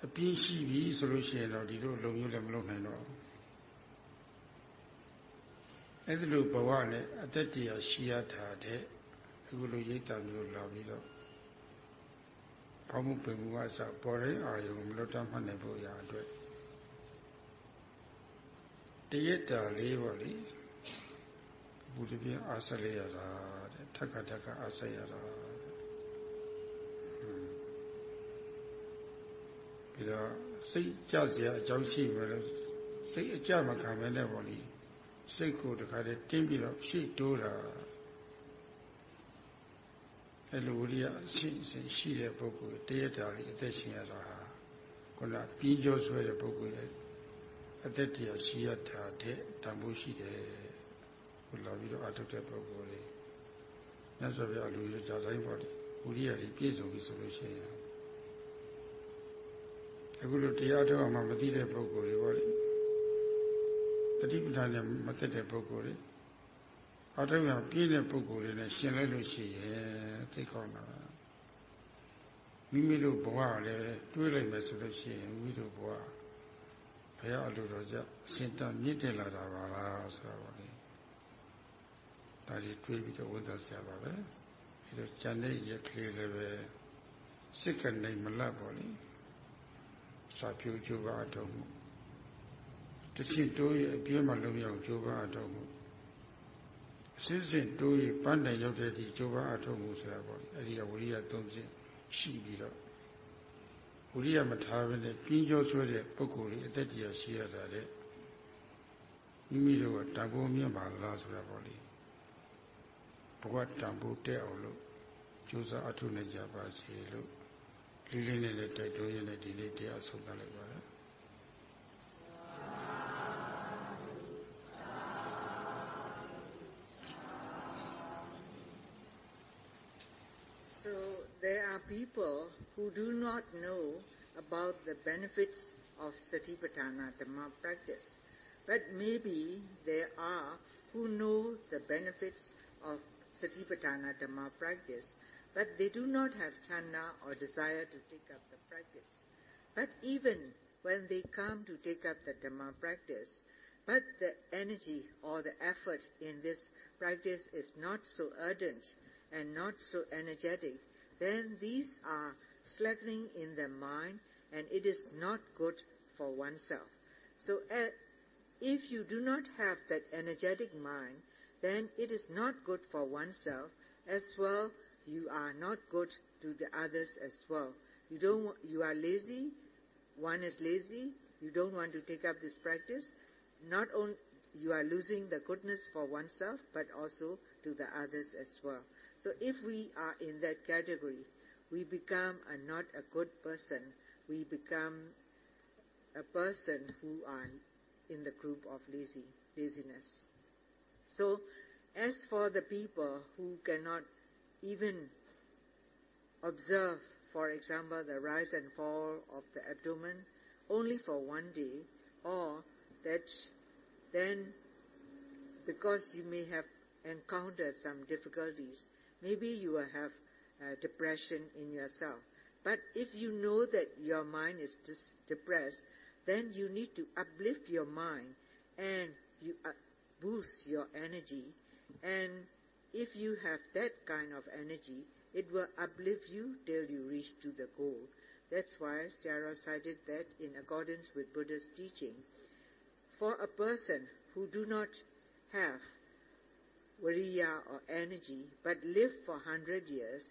အပြင်းရှိပြီဆိုလို့ရှိရင်တော့ဒီလိုလုံမျိုးလည်းမလုပ်နိုင်တော့အဲဒီလိုဘဝနဲ့အသက်တရားရှိရတာတဲ့အခုလိုရိတ်တံမျိုးလာပြီးတော့ဘောမှုပင်မှုအစပေါ်ရင်အာယုံမလွတ်တတ်မှတ်နိုင်ဖို့ရာအတွက်တရက်တာလေးပေါ့လေဘုရားပြအားဆက်ရတာတဲ့ထက်ကထက်ကအားဆက်ရတာ ပြီးတော့စိတ်ကြเสียအကြောင်းရှိမယ်လို့စိတ်အကြမခံမဲနဲ့ပေါ့လေစိတ်ကိုတခါတည်းတင်းပြီးတော့ဖြည့်တိုးတာအဲလိုဝိရိယအရှင်းရှင်းရှိတဲ့ပုဂ္ဂိုလ်တရတာလေးအသက်ရှင်ရတာဟာခုနပြီးကျော်ဆွဲတဲ့ပုဂ္ဂိုလ်ရဲ့အသက်တရားရှိရတာတဲ့တန်ဖိုးရှိတယ်ဟိုလာပြီးတော့အထုတ်တဲ့ပုဂ္ဂိုလ်လေးမြတ်စွာဘုရားလူကြီးကြာတိုင်းပေါ့လေဝိရိယကြီးပြည့်စုံပြီဆိုလို့ရှိရင် အခုလိုတရားထုတ်အောင်မသိတဲ့ပုဂ္ဂိုလ်တွေပေါ့လေတတိပဋ္ဌာန်နဲ့မသက်တဲ့ပုဂ္ဂိုလ်တွေအထုတ်ရပြည့်တဲ့ပုဂ္ဂိုလ်တွေနဲ့ရှင်လိုက်လို့ရှိရင်သိကောင်းတာမိမိတို့ဘဝလည်းတွေးလိုက်မယ်ဆိုလို့ရှိရင်မိမိတို့ဘဝဘုရားအလိုတော်ကြောင့်အရှင်တန်မြင့်တက်လာတာပါလားဆိုတော့လေဒါကြီးတွေးပြီးတော့ဝန်သားဆရာပါပဲပြီးတော့ဉာဏ်နဲ့ရကလေးလည်းပဲစိတ်ကနေမလတ်ပါလေ စာပြိုးကြိုးပမ်းအထောက်မှုတချစ်တိုးရဲ့အပြည့်မှလုံးရောက်ကြိုးပမ်းအထောက်မှုအစစ်စစ်တိုးရဲ့ပန်းတိုင်ရောက်တဲ့ဒီကြိုးပမ်းအထောက်မှုဆိုတာပေါ့အဲ့ဒီကဝိရိယသုံးချက်ရှိပြီးတော့ဝိရိယမထားဘဲနဲ့ပြင်းကြောဆွဲတဲ့ပုဂ္ဂိုလ်ကြီးအသက်တရားရှိရတာတဲ့မိမိတို့ကတန်ဖိုးမြင့်ပါလားဆိုတာပေါ့လေဘဝတန်ဖိုးတက်အောင်လို့ကြိုးစားအထုနေကြပါစေလို့ လေးလေးနဲ့လည်းတိုက်တွန်းရင်းနဲ့ဒီနေ့တရားဆုံးသတ်လိုက်ပါလား
So there are people who do not know about the benefits of Satipatthana Dhamma practice. But maybe there are who know the benefits of Satipatthana Dhamma practice, but they do not have chanda or desire to take up the practice. But even when they come to take up the Dhamma practice, but the energy or the effort in this practice is not so ardent and not so energetic, then these are slackening in the mind and it is not good for oneself. So uh, if you do not have that energetic mind, then it is not good for oneself as well. You are not good to the others as well. You don't. You are lazy. One is lazy. You don't want to take up this practice. Not only you are losing the goodness for oneself, but also to the others as well. So if we are in that category, we become a, not a good person. We become a person who are in the group of lazy, laziness. So, as for the people who cannot even observe, for example, the rise and fall of the abdomen only for one day, or that then because you may have encountered some difficulties, maybe you will have uh, depression in yourself. But if you know that your mind is dis- depressed, then you need to uplift your mind and you uh, boost your energy. And if you have that kind of energy, it will uplift you till you reach to the goal. That's why Sarah cited that in accordance with Buddha's teaching. For a person who do not have viriya or energy but live for hundred years,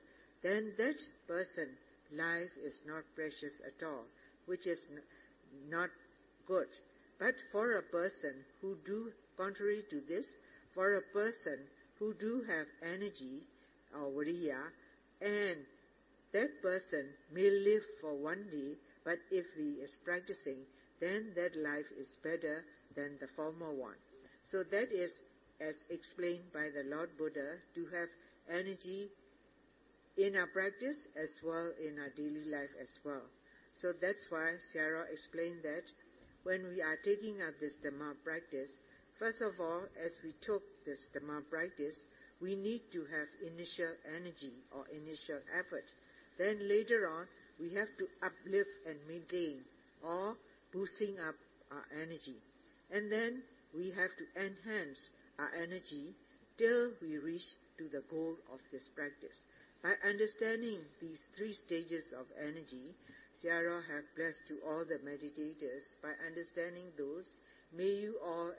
then that person life is not precious at all, which is not good. But for a person who do, contrary to this, for a person who do have energy or viriya, and that person may live for one day, but if he is practicing, then that life is better than the former one. So that is, as explained by the Lord Buddha, to have energy in our practice as well in our daily life as well. So that's why Sarah explained that when we are taking up this Dhamma practice, first of all, as we took this Dhamma practice, we need to have initial energy or initial effort. Then later on, we have to uplift and maintain or boosting up our energy. And then we have to enhance our energy till we reach to the goal of this practice. By understanding these three stages of energy, Sarah have blessed to all the meditators. By understanding those, may you all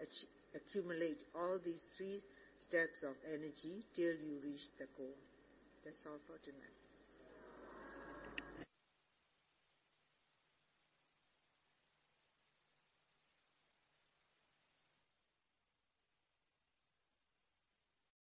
accumulate all these three steps of energy till you reach the goal. That's all for tonight.